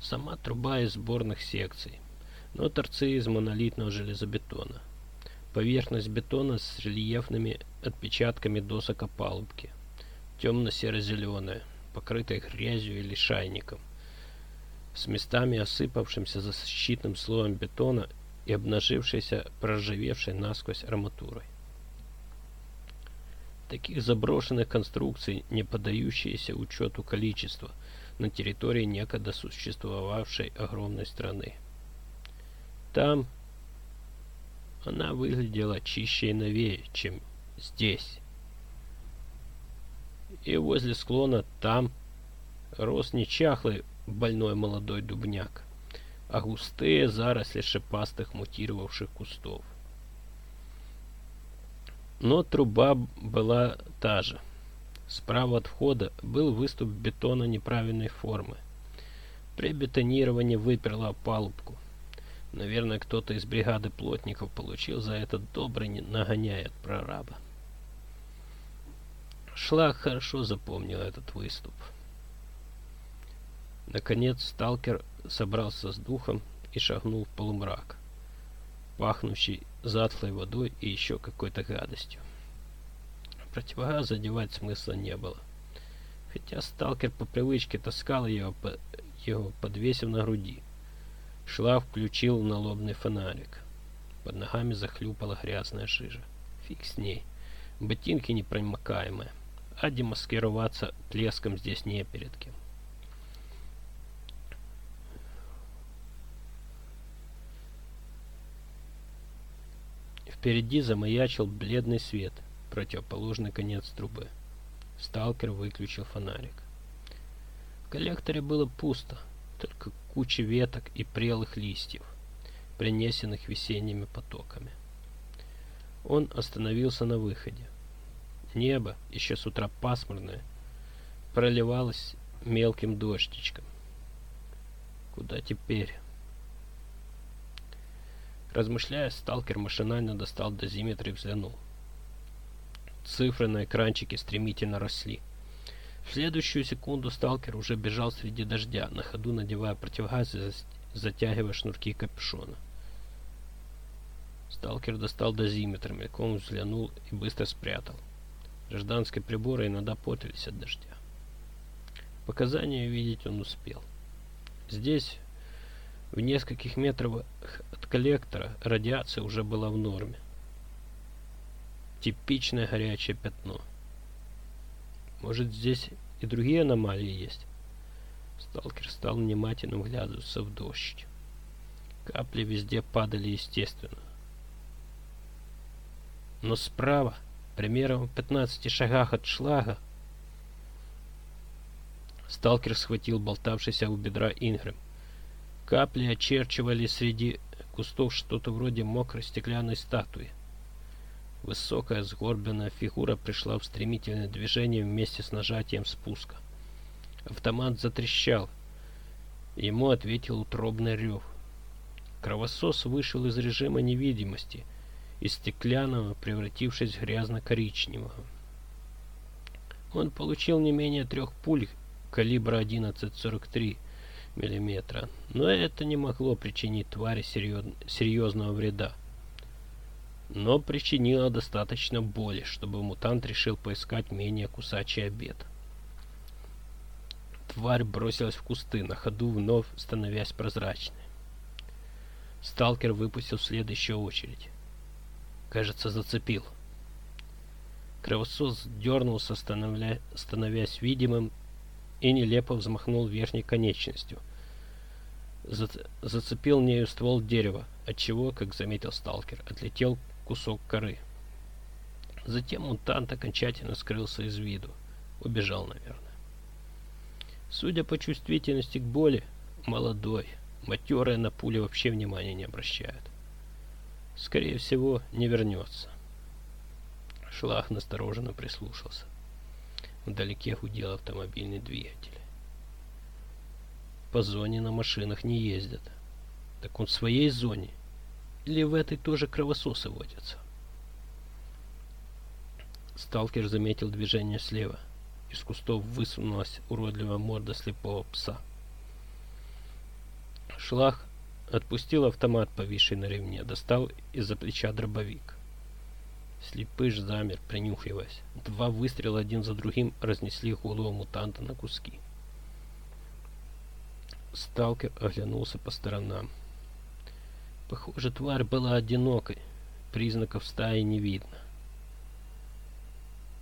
Сама труба из сборных секций, но торцы из монолитного железобетона. Поверхность бетона с рельефными отпечатками досок опалубки. Темно-серо-зеленая, покрытая грязью или шайником. С местами осыпавшимся защитным слоем бетона и обнажившейся проржавевшей насквозь арматурой. Таких заброшенных конструкций, не поддающиеся учету количества на территории некогда существовавшей огромной страны. Там она выглядела чище и новее, чем здесь. И возле склона там рос не чахлый больной молодой дубняк, а густые заросли шипастых мутировавших кустов. Но труба была та же. Справа от входа был выступ бетона неправильной формы. При бетонировании выперла палубку. Наверное, кто-то из бригады плотников получил за это добрый нагоняй от прораба. Шлак хорошо запомнил этот выступ. Наконец сталкер собрался с духом и шагнул в полумрак, пахнущий затхлой водой и еще какой-то гадостью. Противогаз задевать смысла не было. Хотя сталкер по привычке таскал ее, по, его подвесив на груди. Шлав включил налобный фонарик. Под ногами захлюпала грязная жижа. Фиг с ней. Ботинки непромокаемые. А демаскироваться плеском здесь не перед кем. Впереди замаячил бледный свет, противоположный конец трубы. Сталкер выключил фонарик. В коллекторе было пусто, только куча веток и прелых листьев, принесенных весенними потоками. Он остановился на выходе. Небо, еще с утра пасмурное, проливалось мелким дождичком. Куда теперь? Размышляя, сталкер машинально достал дозиметр и взглянул. Цифры на экранчике стремительно росли. В следующую секунду сталкер уже бежал среди дождя, на ходу надевая противогаз и затягивая шнурки капюшона. Сталкер достал дозиметр, мельком взглянул и быстро спрятал. Гражданские приборы иногда портились от дождя. Показания видеть он успел. Здесь, в нескольких метрах от коллектора, радиация уже была в норме. Типичное горячее пятно. Может, здесь и другие аномалии есть? Сталкер стал внимательно вглядываться в дождь. Капли везде падали естественно. Но справа, примерно в 15 шагах от шлага, сталкер схватил болтавшийся у бедра Ингрэм. Капли очерчивали среди кустов что-то вроде мокрой стеклянной статуи. Высокая сгорбленная фигура пришла в стремительное движение вместе с нажатием спуска. Автомат затрещал. Ему ответил утробный рев. Кровосос вышел из режима невидимости, из стеклянного, превратившись в грязно-коричневого. Он получил не менее трех пуль калибра 11,43 мм, но это не могло причинить твари серьезного вреда. Но причинила достаточно боли, чтобы мутант решил поискать менее кусачий обед. Тварь бросилась в кусты, на ходу вновь становясь прозрачной. Сталкер выпустил следующую очередь. Кажется, зацепил. Кровосос дернулся, становля... становясь видимым, и нелепо взмахнул верхней конечностью. Зацепил нею ствол дерева, отчего, как заметил сталкер, отлетел кусок коры. Затем мутант окончательно скрылся из виду. Убежал, наверное. Судя по чувствительности к боли, молодой, матерая на пуле вообще внимания не обращает. Скорее всего, не вернется. Шлах настороженно прислушался. Вдалеке гудел автомобильный двигатель. По зоне на машинах не ездят. Так он в своей зоне. Или в этой тоже кровососы водятся? Сталкер заметил движение слева. Из кустов высунулась уродливая морда слепого пса. Шлах отпустил автомат, повисший на ремне, достал из-за плеча дробовик. Слепыш замер, принюхиваясь. Два выстрела один за другим разнесли голову мутанта на куски. Сталкер оглянулся по сторонам. Похоже, тварь была одинокой. Признаков стаи не видно.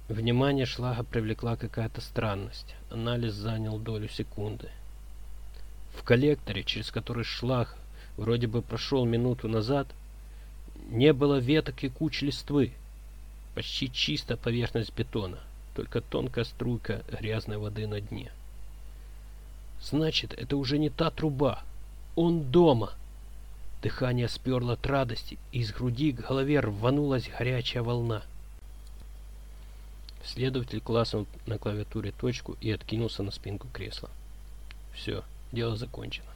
Внимание Шлага привлекла какая-то странность. Анализ занял долю секунды. В коллекторе, через который Шлаг вроде бы прошел минуту назад, не было веток и куч листвы. Почти чисто поверхность бетона, только тонкая струйка грязной воды на дне. Значит, это уже не та труба. Он дома. Дыхание сперло от радости, и из груди к голове рванулась горячая волна. Следователь класснул на клавиатуре точку и откинулся на спинку кресла. Все, дело закончено.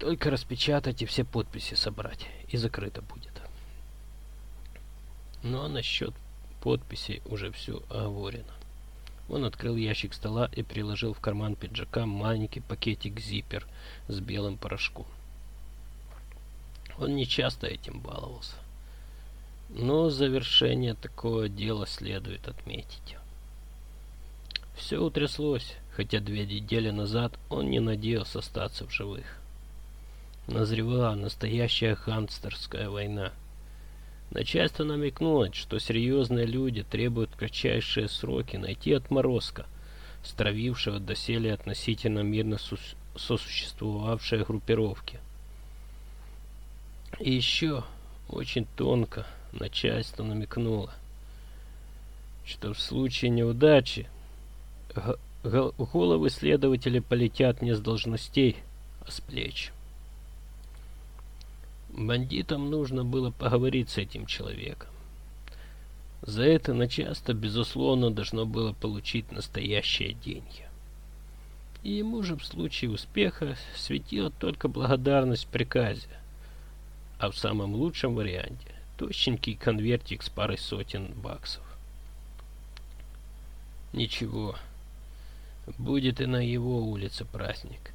Только распечатать и все подписи собрать, и закрыто будет. Но насчет подписей уже все оговорено. Он открыл ящик стола и приложил в карман пиджака маленький пакетик зиппер с белым порошком. Он не часто этим баловался. Но завершение такого дела следует отметить. Все утряслось, хотя две недели назад он не надеялся остаться в живых. Назревала настоящая ханстерская война. Начальство намекнуло, что серьезные люди требуют кратчайшие сроки найти отморозка, стравившего доселе относительно мирно сосуществовавшие группировки. И еще очень тонко начальство намекнуло, что в случае неудачи головы следователей полетят не с должностей, а с плеч. Бандитам нужно было поговорить с этим человеком. За это начальство, безусловно, должно было получить настоящие деньги. И ему же в случае успеха светила только благодарность в приказе, а в самом лучшем варианте Тощенький конвертик с парой сотен баксов. Ничего. Будет и на его улице праздник.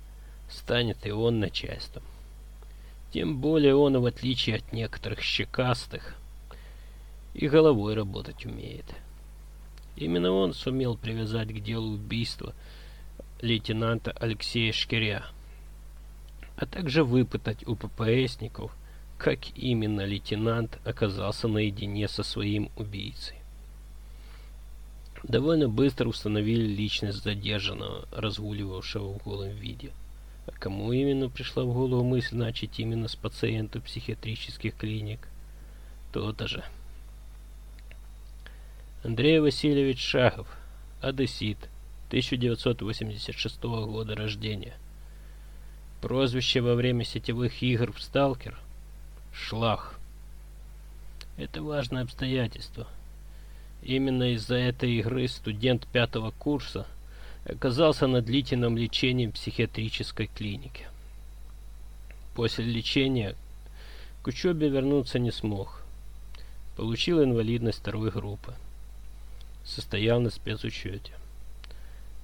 Станет и он начальством. Тем более он, в отличие от некоторых щекастых, и головой работать умеет. Именно он сумел привязать к делу убийства лейтенанта Алексея Шкиря, а также выпытать у ППСников – как именно лейтенант оказался наедине со своим убийцей. Довольно быстро установили личность задержанного, разгуливавшего в голом виде. А кому именно пришла в голову мысль начать именно с пациентов психиатрических клиник? То-то же. Андрей Васильевич Шахов, одессит, 1986 года рождения. Прозвище во время сетевых игр в «Сталкер» Шлах. Это важное обстоятельство. Именно из-за этой игры студент пятого курса оказался на длительном лечении в психиатрической клинике. После лечения к учебе вернуться не смог. Получил инвалидность второй группы. Состоял на спецучете.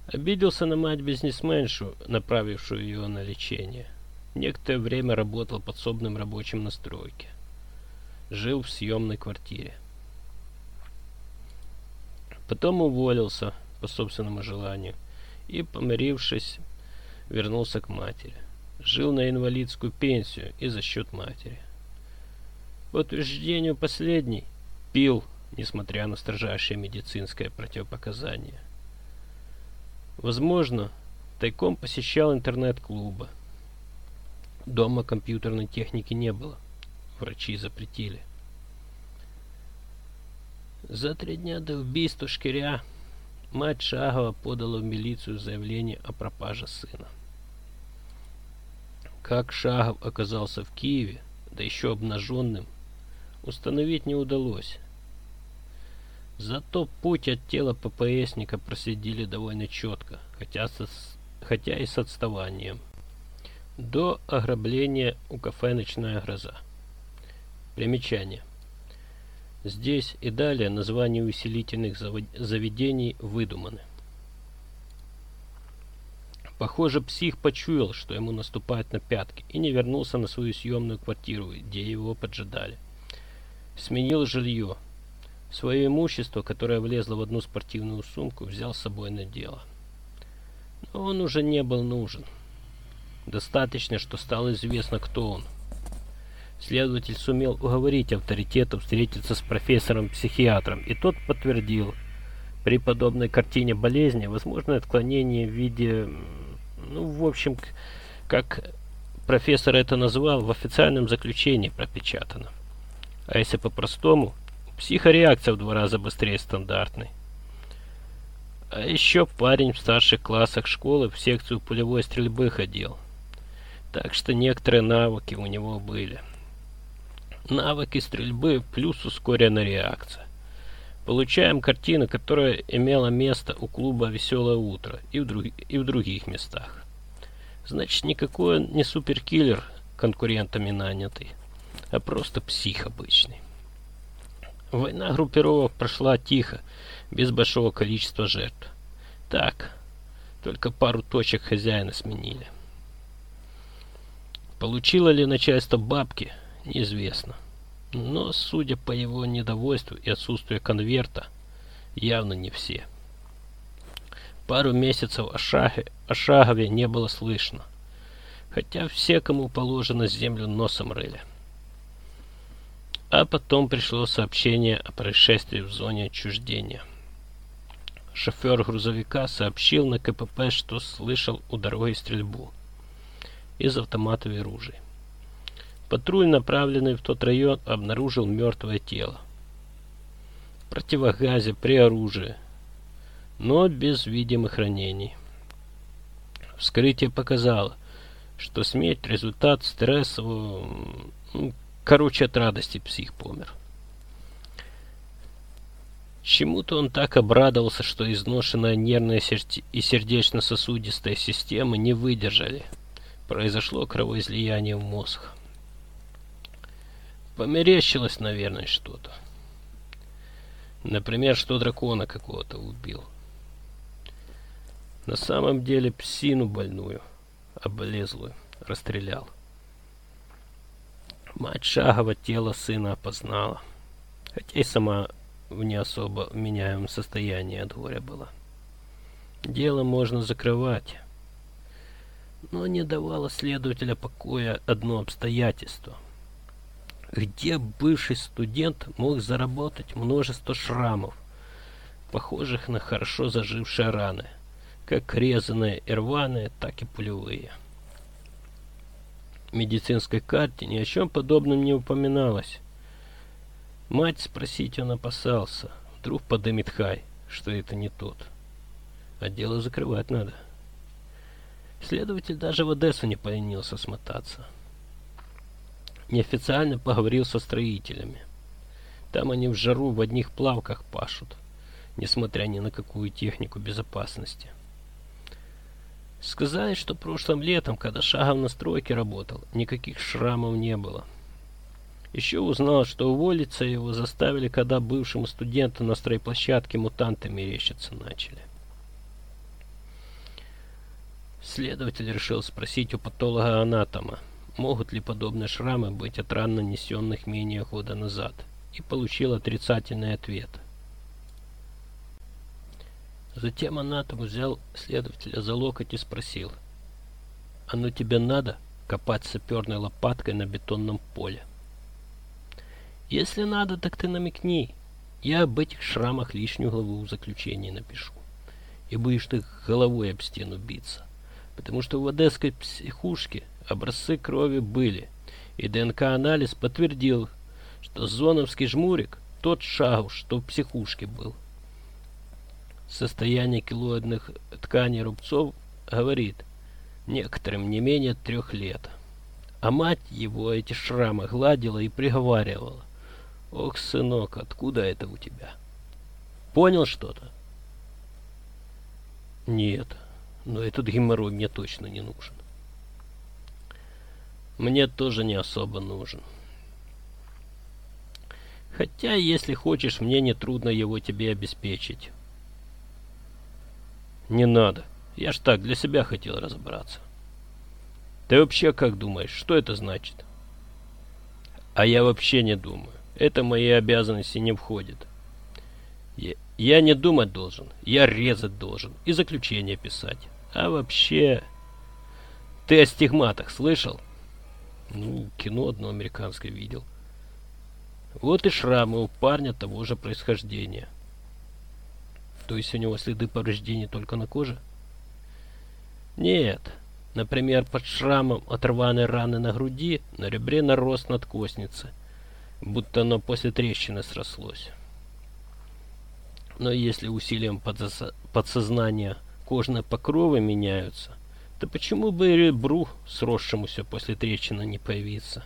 Обиделся на мать-бизнесменшу, направившую ее на лечение. Некоторое время работал подсобным рабочим на стройке. жил в съемной квартире. Потом уволился по собственному желанию и, помирившись, вернулся к матери. Жил на инвалидскую пенсию и за счет матери. По утверждению последней, пил, несмотря на строжайшее медицинское противопоказание. Возможно, тайком посещал интернет-клубы. Дома компьютерной техники не было. Врачи запретили. За три дня до убийства Шкиря мать Шагова подала в милицию заявление о пропаже сына. Как Шагов оказался в Киеве, да еще обнаженным, установить не удалось. Зато путь от тела ППСника проследили довольно четко, хотя, со, хотя и с отставанием. До ограбления у кафе «Ночная гроза». Примечание. Здесь и далее названия усилительных заведений выдуманы. Похоже, псих почуял, что ему наступают на пятки, и не вернулся на свою съемную квартиру, где его поджидали. Сменил жилье. Свое имущество, которое влезло в одну спортивную сумку, взял с собой на дело. Но он уже не был нужен. Достаточно, что стало известно, кто он. Следователь сумел уговорить авторитета встретиться с профессором-психиатром, и тот подтвердил, при подобной картине болезни возможно отклонение в виде, ну, в общем, как профессор это назвал, в официальном заключении пропечатано. А если по-простому, психореакция в два раза быстрее стандартной. А еще парень в старших классах школы в секцию пулевой стрельбы ходил. Так что некоторые навыки у него были. Навыки стрельбы плюс ускоренная реакция. Получаем картину, которая имела место у клуба «Веселое утро» и в, друг... и в других местах. Значит, никакой он не суперкиллер конкурентами нанятый а просто псих обычный. Война группировок прошла тихо, без большого количества жертв. Так, только пару точек хозяина сменили. Получило ли начальство бабки, неизвестно. Но, судя по его недовольству и отсутствию конверта, явно не все. Пару месяцев о, шаге, о Шагове не было слышно, хотя все, кому положено, землю носом рыли. А потом пришло сообщение о происшествии в зоне отчуждения. Шофер грузовика сообщил на КПП, что слышал у дороги стрельбу из автоматов и ружей. Патруль, направленный в тот район, обнаружил мертвое тело. В противогазе при оружии, но без видимых ранений. Вскрытие показало, что смерть – результат стрессового, Короче, от радости псих помер. Чему-то он так обрадовался, что изношенная нервная и сердечно-сосудистая системы не выдержали. Произошло кровоизлияние в мозг. Померещилось, наверное, что-то. Например, что дракона какого-то убил. На самом деле псину больную, облезлую, расстрелял. Мать Шагова тело сына опознала, хотя и сама в не особо меняемом состоянии от горя была. Дело можно закрывать, но не давало следователя покоя одно обстоятельство. Где бывший студент мог заработать множество шрамов, похожих на хорошо зажившие раны, как резаные и рваные, так и пулевые медицинской карте ни о чем подобном не упоминалось. Мать спросить он опасался. Вдруг подымет хай, что это не тот. А дело закрывать надо. Следователь даже в Одессу не поленился смотаться. Неофициально поговорил со строителями. Там они в жару в одних плавках пашут, несмотря ни на какую технику безопасности. Сказали, что прошлым летом, когда Шагов на стройке работал, никаких шрамов не было. Еще узнал, что уволиться его заставили, когда бывшему студенту на стройплощадке мутанты мерещиться начали. Следователь решил спросить у патолога-анатома, могут ли подобные шрамы быть от ран, нанесенных менее года назад, и получил отрицательный ответ. Затем анатом взял следователя за локоть и спросил, «Оно тебе надо копать саперной лопаткой на бетонном поле?» «Если надо, так ты намекни. Я об этих шрамах лишнюю главу в заключении напишу. И будешь ты головой об стену биться. Потому что в одесской психушке образцы крови были, и ДНК-анализ подтвердил, что зоновский жмурик тот шагуш, что в психушке был. Состояние килоидных тканей рубцов говорит, некоторым не менее трех лет. А мать его эти шрамы гладила и приговаривала. Ох, сынок, откуда это у тебя? Понял что-то? Нет, но этот геморрой мне точно не нужен. Мне тоже не особо нужен. Хотя, если хочешь, мне не трудно его тебе обеспечить. Не надо. Я ж так для себя хотел разобраться. Ты вообще как думаешь, что это значит? А я вообще не думаю. Это мои обязанности не входит. Я, я не думать должен, я резать должен и заключение писать. А вообще... Ты о стигматах слышал? Ну, кино одно американское видел. Вот и шрамы у парня того же происхождения. То есть у него следы повреждений только на коже? Нет. Например, под шрамом от рваной раны на груди на ребре нарос надкосницы, будто оно после трещины срослось. Но если усилием подсознания кожные покровы меняются, да почему бы и ребру, сросшемуся после трещины, не появиться?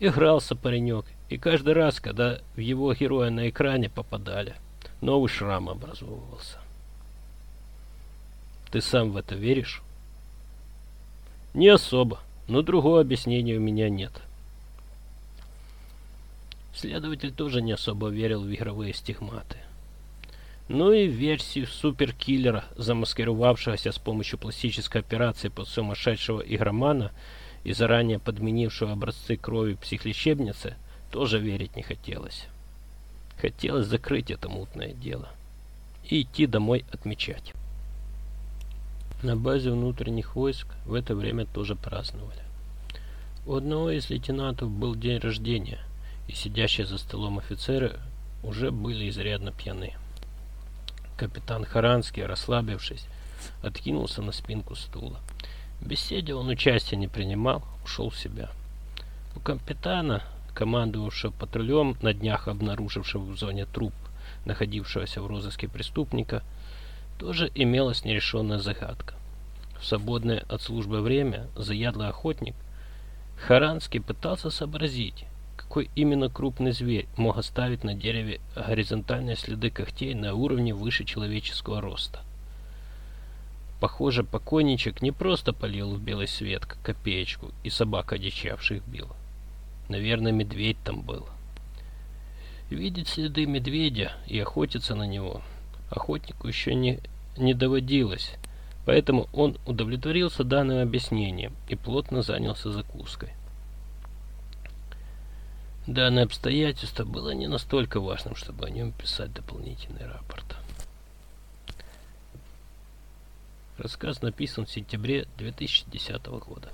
Игрался паренек, и каждый раз, когда в его героя на экране попадали, новый шрам образовывался. Ты сам в это веришь? Не особо, но другого объяснения у меня нет. Следователь тоже не особо верил в игровые стигматы ну и версию суперкиллера, замаскировавшегося с помощью пластической операции под сумасшедшего игромана и заранее подменившего образцы крови психлечебницы, тоже верить не хотелось. Хотелось закрыть это мутное дело и идти домой отмечать. На базе внутренних войск в это время тоже праздновали. У одного из лейтенантов был день рождения, и сидящие за столом офицеры уже были изрядно пьяны. Капитан Харанский, расслабившись, откинулся на спинку стула. В беседе он участия не принимал, ушел в себя. У капитана, командовавшего патрулем, на днях обнаружившего в зоне труп, находившегося в розыске преступника, тоже имелась нерешенная загадка. В свободное от службы время заядлый охотник Харанский пытался сообразить, какой именно крупный зверь мог оставить на дереве горизонтальные следы когтей на уровне выше человеческого роста. Похоже, покойничек не просто полил в белый свет, как копеечку, и собак одичавших бил. Наверное, медведь там был. Видеть следы медведя и охотиться на него охотнику еще не, не доводилось, поэтому он удовлетворился данным объяснением и плотно занялся закуской. Данное обстоятельство было не настолько важным, чтобы о нем писать дополнительный рапорт. Рассказ написан в сентябре 2010 года.